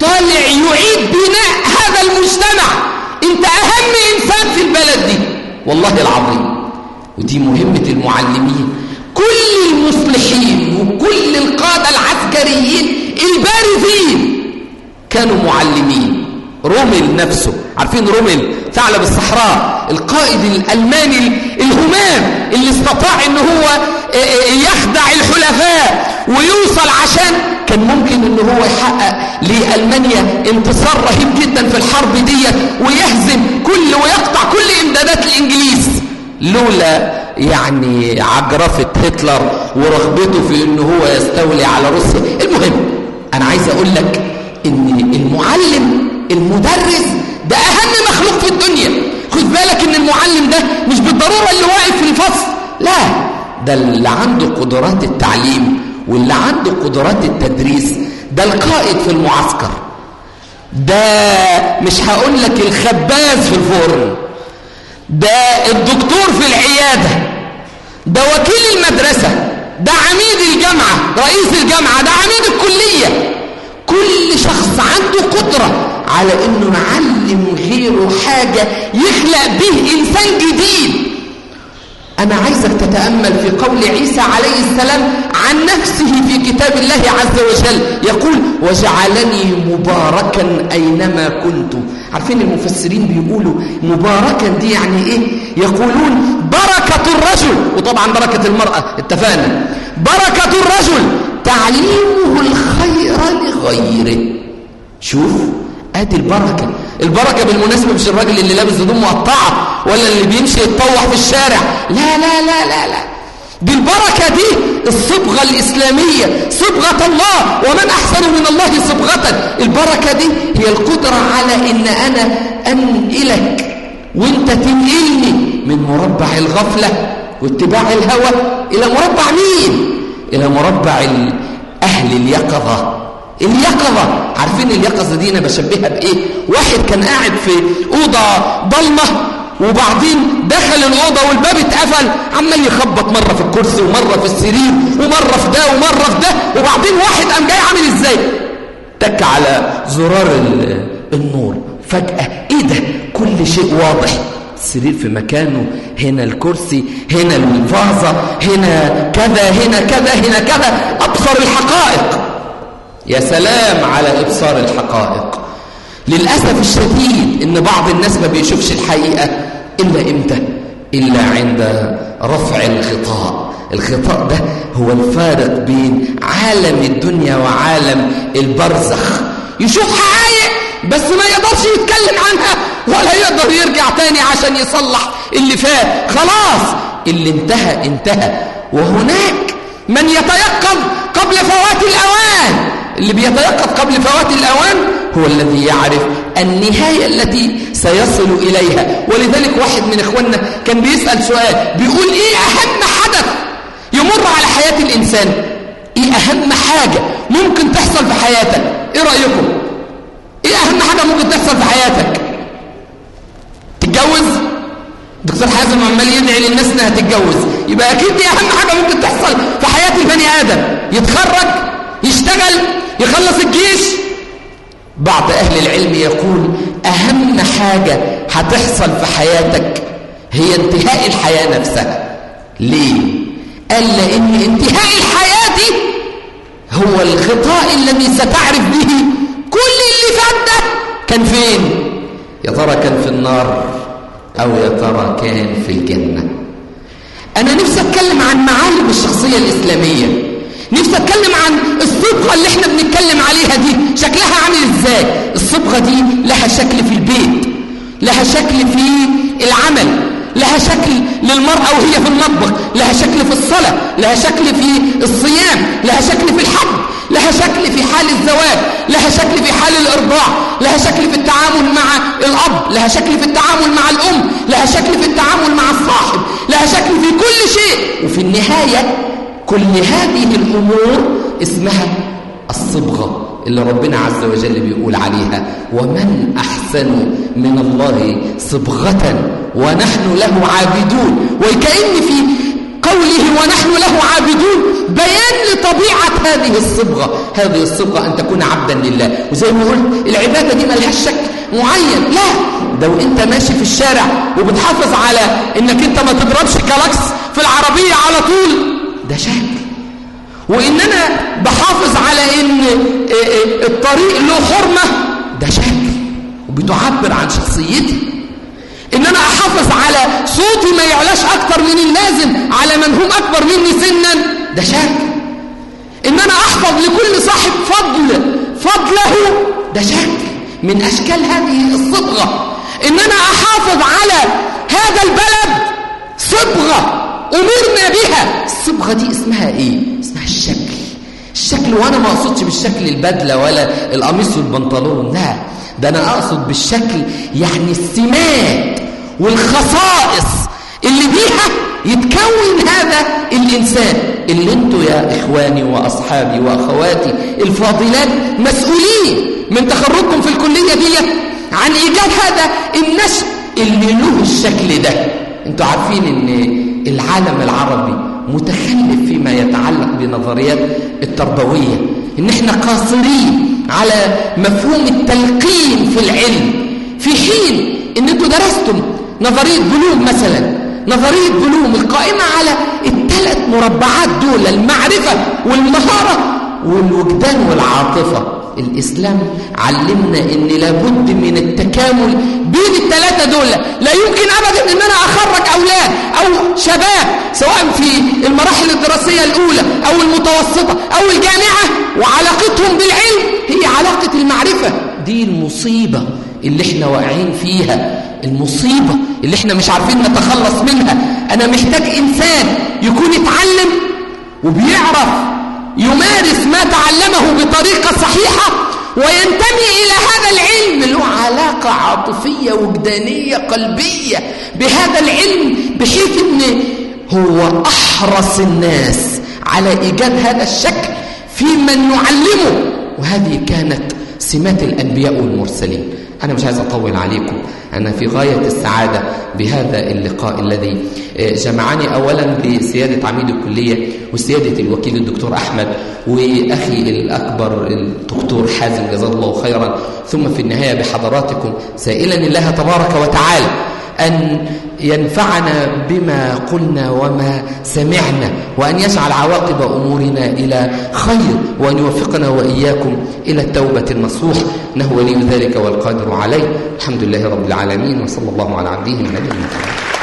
طالع يعيد بناء هذا المجتمع. أنت أهم إنسان في البلد دي. والله العظيم. ودي مهمة المعلمين. كل المصلحين وكل القادة العسكريين البارزين كانوا معلمين. رومل نفسه. عارفين رومل؟ ثعلب الصحراء. القائد الألماني الهمام اللي استطاع إن هو يخدع الحلفاء ويوصل عشان كان ممكن ان هو يحقق لألمانيا انتصار رهيب جدا في الحرب دي ويهزم كل ويقطع كل إمدادات الإنجليز. لولا يعني عجرفة هتلر ورغبته في ان هو يستولي على روسيا. المهم أنا عايز أقول لك إن المعلم المدرس ده أهم مخلوق في الدنيا. خد بالك إن المعلم ده مش بالضرورة اللي واقف في الفصل. لا ده اللي عنده قدرات التعليم. واللي عنده قدرات التدريس ده القائد في المعسكر. ده مش هقول لك الخباز في الفرن ده الدكتور في العيادة ده وكيل المدرسة ده عميد الجامعة رئيس الجامعة ده عميد الكلية. كل شخص عنده قدرة على إنه يعلم غيره حاجة يخلق به إنسان جديد. أنا عايزك تتأمل في قول عيسى عليه السلام عن نفسه في كتاب الله عز وجل. يقول وجعلني مباركا أينما كنت. عارفين المفسرين بيقولوا مباركا دي يعني إيه؟ يقولون بركة الرجل. وطبعا بركة المرأة اتفقنا. بركة الرجل تعليمه الخير لغيره. شوف. ادي البركة. البركة بالمناسبة مش الراجل اللي لابس هدوم مقطعة ولا اللي بيمشي يتطوح في الشارع. لا لا لا لا لا. دي البركة دي الصبغة الإسلامية صبغة الله. ومن أحسن من الله صبغة. البركة دي هي القدرة على إن أنا أنقلك وأنت تنقلني من مربع الغفلة واتباع الهوى إلى مربع مين؟ إلى مربع أهل اليقظة. اليقظة. عارفين اليقظة دي أنا بشبهها بإيه؟ واحد كان قاعد في أوضة ضلمة وبعدين دخل الأوضة والباب اتقفل عمال يخبط مرة في الكرسي ومرة في السرير ومرة في ده ومرة في ده وبعدين واحد قام جاي عامل إزاي؟ تك على زرار النور. فجأة إيه ده؟ كل شيء واضح. السرير في مكانه هنا الكرسي هنا الفازة هنا كذا هنا كذا هنا كذا. أبصر الحقائق. يا سلام على إبصار الحقائق. للأسف الشديد إن بعض الناس ما بيشوفش الحقيقة إلا إمتى؟ إلا عند رفع الغطاء الغطاء ده هو الفارق بين عالم الدنيا وعالم البرزخ. يشوف حقائق بس ما يقدرش يتكلم عنها ولا يقدر يرجع تاني عشان يصلح اللي فات. خلاص اللي انتهى انتهى. وهناك من يتيقظ قبل فوات الأوان. اللي بيتيقظ قبل فوات الأوان هو الذي يعرف النهاية التي سيصل إليها. ولذلك واحد من إخواننا كان بيسأل سؤال بيقول إيه أهم حدث يمر على حياة الإنسان؟ إيه أهم حاجة ممكن تحصل في حياتك؟ إيه رأيكم؟ إيه أهم حاجة ممكن تحصل في حياتك؟ تتجوز؟ دكتور حازم عمال يدعي للناس إنها تتجوز. يبقى أكيد دي أهم حاجة ممكن تحصل في حياة البني آدم. يتخرج يشتغل يخلص الجيش. بعض أهل العلم يقول أهم حاجة هتحصل في حياتك هي انتهاء الحياة نفسها. ليه؟ قال لأن انتهاء الحياة دي هو الغطاء الذي ستعرف به كل اللي فات ده كان فين؟ يا ترى كان في النار أو يا ترى كان في الجنة؟ أنا نفسي أتكلم عن معالم الشخصية الإسلامية. نفسي أتكلم عن الصبغة اللي إحنا بنتكلم عليها دي شكلها عامل إزاي الصبغة دي لها شكل في البيت لها شكل في العمل لها شكل للمرأة وهي في المطبخ لها شكل في الصلاة لها شكل في الصيام لها شكل في الحج لها شكل في حال الزواج لها شكل في حال الإرضاع لها شكل في التعامل مع الأب لها شكل في التعامل مع الأم لها شكل في التعامل مع الصاحب لها شكل في كل شيء وفي النهاية كل هذه الأمور اسمها الصبغة اللي ربنا عز وجل بيقول عليها. ومن أحسن من الله صبغة ونحن له عابدون. وكأن في قوله ونحن له عابدون بيان لطبيعة هذه الصبغة. هذه الصبغة أن تكون عبدا لله. وزي ما قلت العبادة دي ملهاش شك معين. لا ده وانت ماشي في الشارع وبتحافظ على إنك أنت ما تضربش كلاكس في العربية على طول ده شك. وان أنا بحافظ على إن الطريق له حرمة ده شك. وبتعبر عن شخصيتي. ان أنا أحافظ على صوتي ما يعلاش أكتر من اللازم على من هم أكبر مني سنا ده شك. ان أنا أحفظ لكل صاحب فضل فضله ده شك. من أشكال هذه الصبغة. ان أنا أحافظ على هذا البلد صبغة. امرنا بها الصبغة دي اسمها إيه؟ اسمها الشكل. الشكل وأنا ما أقصدش بالشكل البدلة ولا القميص والبنطلون لا. ده أنا أقصد بالشكل يعني السمات والخصائص اللي بيها يتكون هذا الإنسان اللي أنتوا يا إخواني وأصحابي وأخواتي الفاضلات مسؤولين من تخرجكم في الكلية دي عن إيجاد هذا النشء اللي له الشكل ده. أنتوا عارفين إن العالم العربي متخلف فيما يتعلق بنظريات التربوية. إن إحنا قاصرين على مفهوم التلقين في العلم. في حين إن أنتوا درستم نظرية بلوغ مثلا نظرية بلوم القائمة على الثلاث مربعات دول المعرفة والمهارة والوجدان والعاطفة. الإسلام علمنا إن لابد من التكامل بين الثلاثة دول. لا يمكن أبدا إن أنا أخرج أولاد أو شباب سواء في المراحل الدراسية الأولى أو المتوسطة أو الجامعة وعلاقتهم بالعلم هي علاقة المعرفة. دي المصيبة اللي إحنا واقعين فيها المصيبة اللي إحنا مش عارفين نتخلص منها. أنا محتاج إنسان يكون اتعلم وبيعرف يمارس ما تعلمه بطريقة صحيحة وينتمي إلى هذا العلم. له علاقة عاطفية وجدانية قلبية بهذا العلم بحيث أن هو أحرص الناس على إيجاد هذا الشكل في من يعلمه. وهذه كانت سمات الأنبياء والمرسلين. أنا مش عايز أطول عليكم. أنا في غاية السعادة بهذا اللقاء الذي جمعني أولا بسيادة عميد الكلية وسيادة الوكيل الدكتور أحمد وأخي الأكبر الدكتور حازم جزاه الله خيرا. ثم في النهاية بحضراتكم سائلا الله تبارك وتعالى أن ينفعنا بما قلنا وما سمعنا وأن يجعل عواقب أمورنا إلى خير وأن يوفقنا وإياكم إلى التوبة النصوح. إنه ولي ذلك والقادر عليه. الحمد لله رب العالمين وصلى الله على عبده النبي المكرم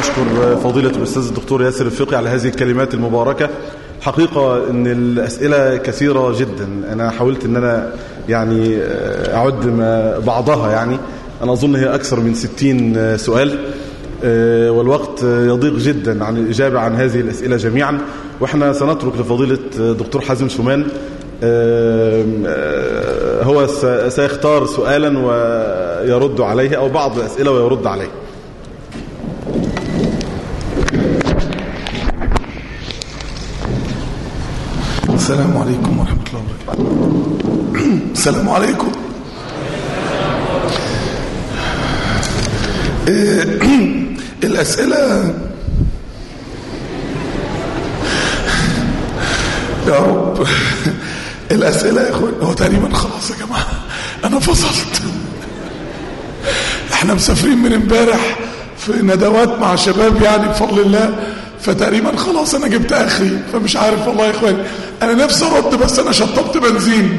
نشكر فضيلة الأستاذ الدكتور ياسر الفقي على هذه الكلمات المباركة. حقيقة أن الأسئلة كثيرة جدا. أنا حاولت أن أنا يعني أعد ما بعضها يعني. أنا أظن هي أكثر من ستين سؤال. والوقت يضيق جدا عن الإجابة عن هذه الأسئلة جميعا. وإحنا سنترك لفضيلة دكتور حازم شومان هو سيختار سؤالا ويرد عليه أو بعض الأسئلة ويرد عليه. السلام عليكم ورحمة الله وبركاته. السلام عليكم. الأسئلة يا رب. الأسئلة يا أخوان هو تقريبا خلاص يا جماعة. أنا فصلت. إحنا مسافرين من امبارح في ندوات مع شباب يعني بفضل الله. فتقريبا خلاص أنا جبت آخري فمش عارف والله يا اخوان أنا نفسي ارد بس أنا شطبت بنزين.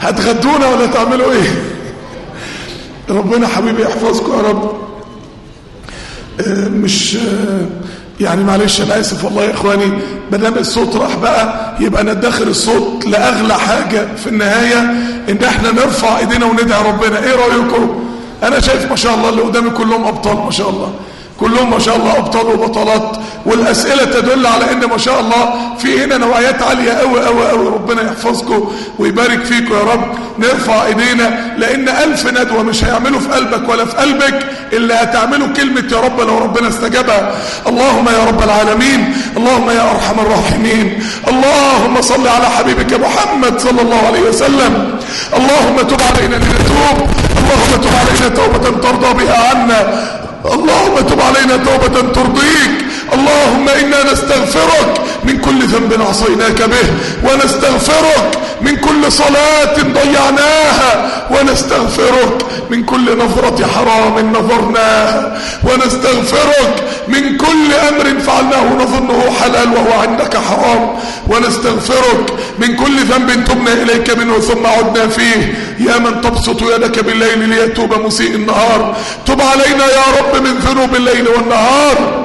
هتغدونا ولا تعملوا إيه؟ ربنا حبيبي يحفظكم يا رب. آه مش آه يعني معلش أنا آسف والله يا إخواني. ما دام الصوت راح بقى يبقى ندخر الصوت لأغلى حاجة في النهاية إن إحنا نرفع إيدينا وندعي ربنا. إيه رأيكم؟ أنا شايف ما شاء الله اللي قدامي كلهم أبطال ما شاء الله. كلهم ما شاء الله أبطال وبطلات والأسئلة تدل على إن ما شاء الله في هنا نوعيات عالية قوي قوي قوي ربنا يحفظكم ويبارك فيكم يا رب. نرفع إيدينا لأن ألف ندوة مش هيعملوا في قلبك ولا في قلبك إلا هتعملوا كلمة يا رب لو ربنا استجابها. اللهم يا رب العالمين اللهم يا أرحم الراحمين اللهم صل على حبيبك محمد صلى الله عليه وسلم. اللهم تب علينا لنتوب اللهم تب علينا توبة ترضى بها عنا. اللهم تب علينا توبة ترضيك. اللهم إنا نستغفرك. من كل ذنب عصيناك به ونستغفرك. من كل صلاة ضيعناها ونستغفرك. من كل نظرة حرام نظرناها ونستغفرك. من كل أمر فعلناه نظنه حلال وهو عندك حرام ونستغفرك. من كل ذنب تبنا إليك منه ثم عدنا فيه. يا من تبسط يدك بالليل ليتوب مسيء النهار. تب علينا يا رب من ذنوب الليل والنهار.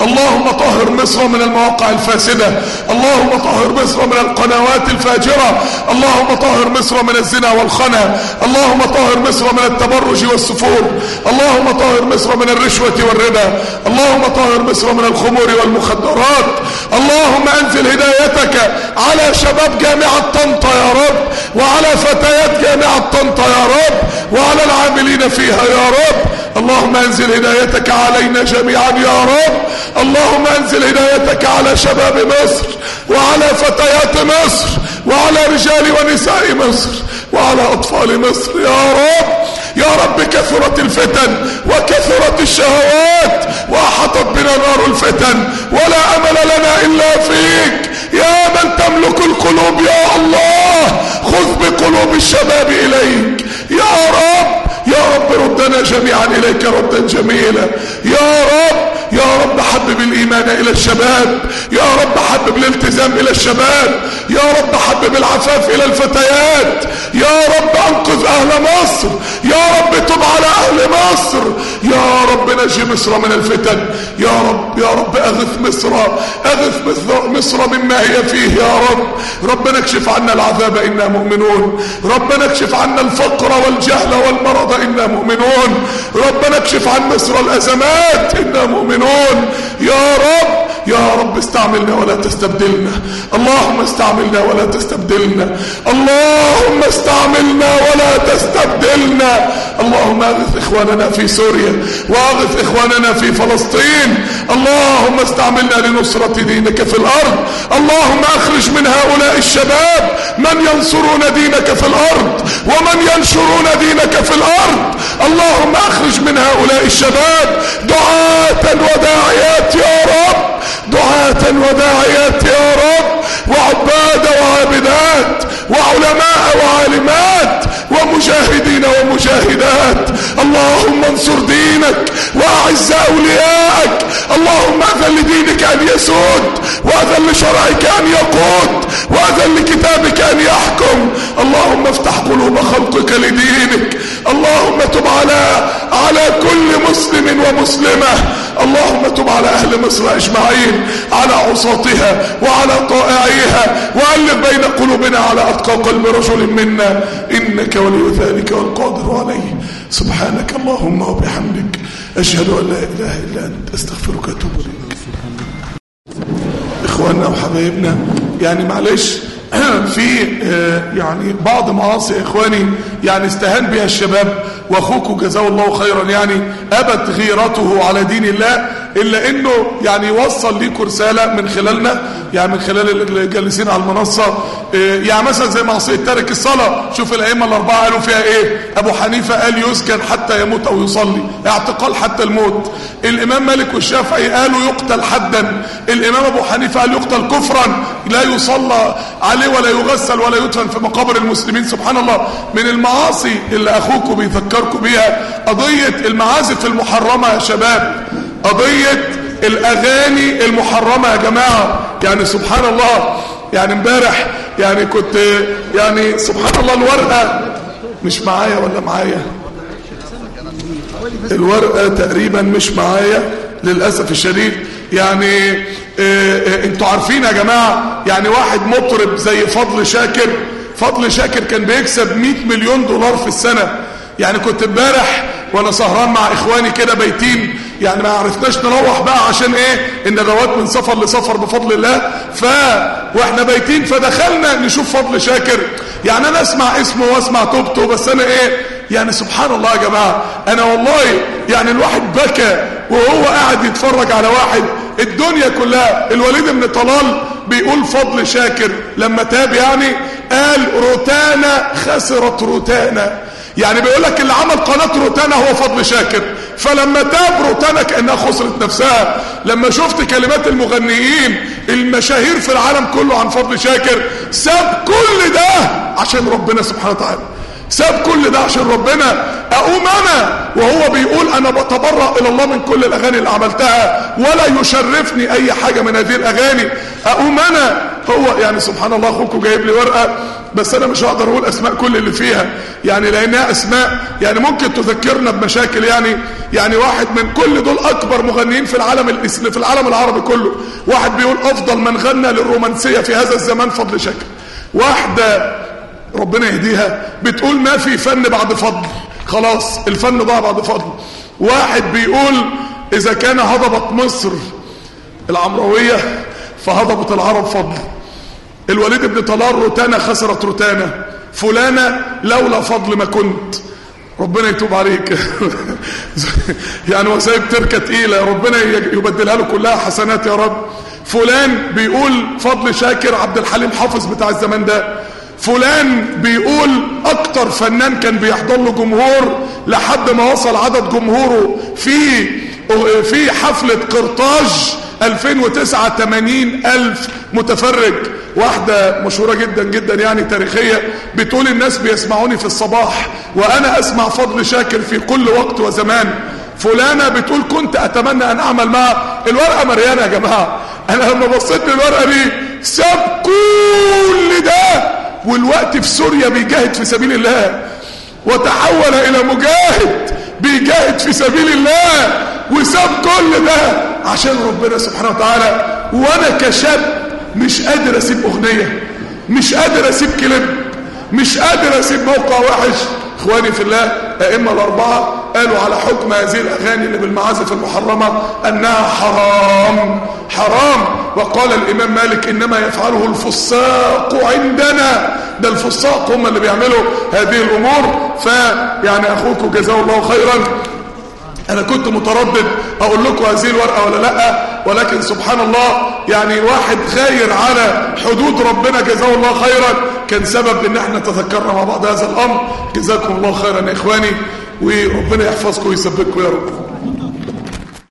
اللهم طهر مصر من المواقع الفاسدة. اللهم طهر مصر من القنوات الفاجرة. اللهم طهر مصر من الزنا والخنا. اللهم طهر مصر من التبرج والسفور. اللهم طهر مصر من الرشوة والربا. اللهم طهر مصر من الخمور والمخدرات. اللهم أنزل هدايتك على شباب جامعة طنطا يا رب وعلى فتيات جامعة طنطا يا رب وعلى العاملين فيها يا رب. اللهم أنزل هدايتك علينا جميعا يا رب. اللهم انزل هدايتك على شباب مصر وعلى فتيات مصر وعلى رجال ونساء مصر وعلى أطفال مصر. يا رب يا رب كثرت الفتن وكثرت الشهوات وأحطت بنا نار الفتن ولا أمل لنا إلا فيك. يا من تملك القلوب يا الله خذ بقلوب الشباب إليك. يا رب يا رب ردنا جميعا إليك ردا جميلا. يا رب يا رب حبب الإيمان إلى الشباب. يا رب حبب الالتزام إلى الشباب. يا رب حبب العفاف إلى الفتيات. يا رب أنقذ أهل مصر. يا رب تب على أهل مصر. يا رب نجي مصر من الفتن. يا رب يا رب أغث مصر. أغث مصر, مما هي فيه يا رب. ربنا اكشف عنا العذاب إنا مؤمنون. ربنا اكشف عنا الفقر والجهل والمرض أنا مؤمنون. ربنا اكشف عن مصر الأزمات. إنا مؤمنون. يا رب يا رب استعملنا ولا تستبدلنا. اللهم استعملنا ولا تستبدلنا. اللهم استعملنا ولا تستبدلنا. اللهم أغث إخواننا في سوريا وأغث إخواننا في فلسطين. اللهم استعملنا لنصرة دينك في الأرض. اللهم أخرج من هؤلاء الشباب من ينصرون دينك في الأرض ومن ينشرون دينك في الأرض. اللهم أخرج من هؤلاء الشباب دعاة وداعيات يا رب. دعاة وداعيات يا رب. وعباد وعابدات وعلماء وعالمات ومجاهدين ومجاهدات. اللهم انصر دينك واعز أولياءك. اللهم اذن لدينك أن يسود واذن لشرعك أن يقود واذن لكتابك أن يحكم. اللهم افتح قلوب خلقك لدينك. اللهم تب على على كل مسلم ومسلمة. اللهم تب على أهل مصر أجمعين على عصاتها وعلى طائعيها وألف بين قلوبنا على أتقى قلب رجل منا. إنك ولي ذلك والقادر عليه. سبحانك اللهم وبحمدك. أشهد أن لا إله إلا أنت. أستغفرك وأتوب إليك. إخواننا وحبايبنا يعني معلش في يعني بعض معاصي إخواني يعني استهان بها الشباب وأخوكم جزاه الله خيرا يعني أبت غيرته على دين الله إلا إنه يعني يوصل ليكم رسالة من خلالنا يعني من خلال الجالسين على المنصة. يعني مثلا زي معصيه تارك الصلاة. شوف الأئمة الأربعة قالوا فيها إيه؟ أبو حنيفة قال يسجن حتى يموت أو يصلي اعتقال حتى الموت. الإمام مالك والشافعي قالوا يقتل حدا. الإمام أبو حنيفة قال يقتل كفرا. لا يصلى عليه ولا يغسل ولا يدفن في مقابر المسلمين. سبحان الله. من المعاصي اللي أخوكم بيذكركم بيها قضية المعازف المحرمة يا شباب. قضية الأغاني المحرمة يا جماعة. يعني سبحان الله يعني امبارح يعني كنت يعني سبحان الله الورقة مش معايا ولا معايا؟ الورقة تقريبا مش معايا للأسف الشديد. يعني آه آه أنتوا عارفين يا جماعة يعني واحد مطرب زي فضل شاكر فضل شاكر كان بيكسب 100 مليون دولار في السنة. يعني كنت امبارح وأنا سهران مع إخواني كده بيتين يعني ما عرفناش نروح بقى عشان إيه؟ الندوات من سفر لسفر بفضل الله. ف وإحنا بيتين فدخلنا نشوف فضل شاكر. يعني أنا أسمع اسمه وأسمع توبته بس أنا إيه؟ يعني سبحان الله يا جماعة أنا والله يعني الواحد بكى وهو قاعد يتفرج على واحد. الدنيا كلها الوليد بن طلال بيقول فضل شاكر. لما تاب يعني قال روتانا خسرت روتانا. يعني بيقول لك اللي عمل قناة روتانا هو فضل شاكر. فلما تاب روتانا كأنها خسرت نفسها. لما شفت كلمات المغنيين المشاهير في العالم كله عن فضل شاكر ساب كل ده عشان ربنا سبحانه وتعالى. ساب كل ده عشان ربنا. أقوم أنا وهو بيقول أنا بتبرأ إلى الله من كل الأغاني اللي عملتها ولا يشرفني أي حاجة من هذه الأغاني. أقوم أنا هو يعني سبحان الله اخوكم جايب لي ورقة بس أنا مش هقدر أقول أسماء كل اللي فيها. يعني لأنها أسماء يعني ممكن تذكرنا بمشاكل. يعني يعني واحد من كل دول أكبر مغنيين في العالم الاسلامي في العالم العربي كله. واحد بيقول أفضل من غنى للرومانسية في هذا الزمان فضل شاكر واحدة ربنا يهديها بتقول ما في فن بعد فضل. خلاص الفن ضاع بعد فضل. واحد بيقول إذا كان هضبت مصر العمرويه فهضبت العرب فضل. الوليد بن طلال روتانا خسرت روتانا. فلانة لولا فضل ما كنت. ربنا يتوب عليك. يعني وسايب تركة تقيلة. ربنا يبدلها له كلها حسنات يا رب. فلان بيقول فضل شاكر عبد الحليم حافظ بتاع الزمان ده. فلان بيقول أكتر فنان كان بيحضر له جمهور لحد ما وصل عدد جمهوره. في في حفلة قرطاج 2009 80 ألف متفرج واحدة مشهورة جدا جدا يعني تاريخية بتقول الناس بيسمعوني في الصباح وأنا أسمع فضل شاكر في كل وقت وزمان. فلانة بتقول كنت أتمنى أن أعمل معها الورقة. مريانة يا جماعة أنا لما بصيت للورقة دي ساب كل ده والوقت في سوريا بيجاهد في سبيل الله وتحول إلى مجاهد بيجاهد في سبيل الله. وساب كل ده عشان ربنا سبحانه وتعالى. وأنا كشاب مش قادر أسيب أغنية مش قادر أسيب كليب مش قادر أسيب موقع وحش. إخواني في الله أئمة الأربعة قالوا على حكم هذه الأغاني اللي بالمعازف المحرمة أنها حرام حرام. وقال الإمام مالك إنما يفعله الفساق عندنا. ده الفساق هم اللي بيعملوا هذه الأمور. فيعني أخوكم جزاه الله خيرا. أنا كنت متردد أقول لكم هذه الورقة ولا لأ ولكن سبحان الله يعني واحد خاير على حدود ربنا. جزاه الله خيرا. كان سبب إن إحنا تذكرنا مع بعض هذا الأمر. جزاكم الله خيرا يا إخواني. وربنا يحفظكم ويثبتكم يا رب.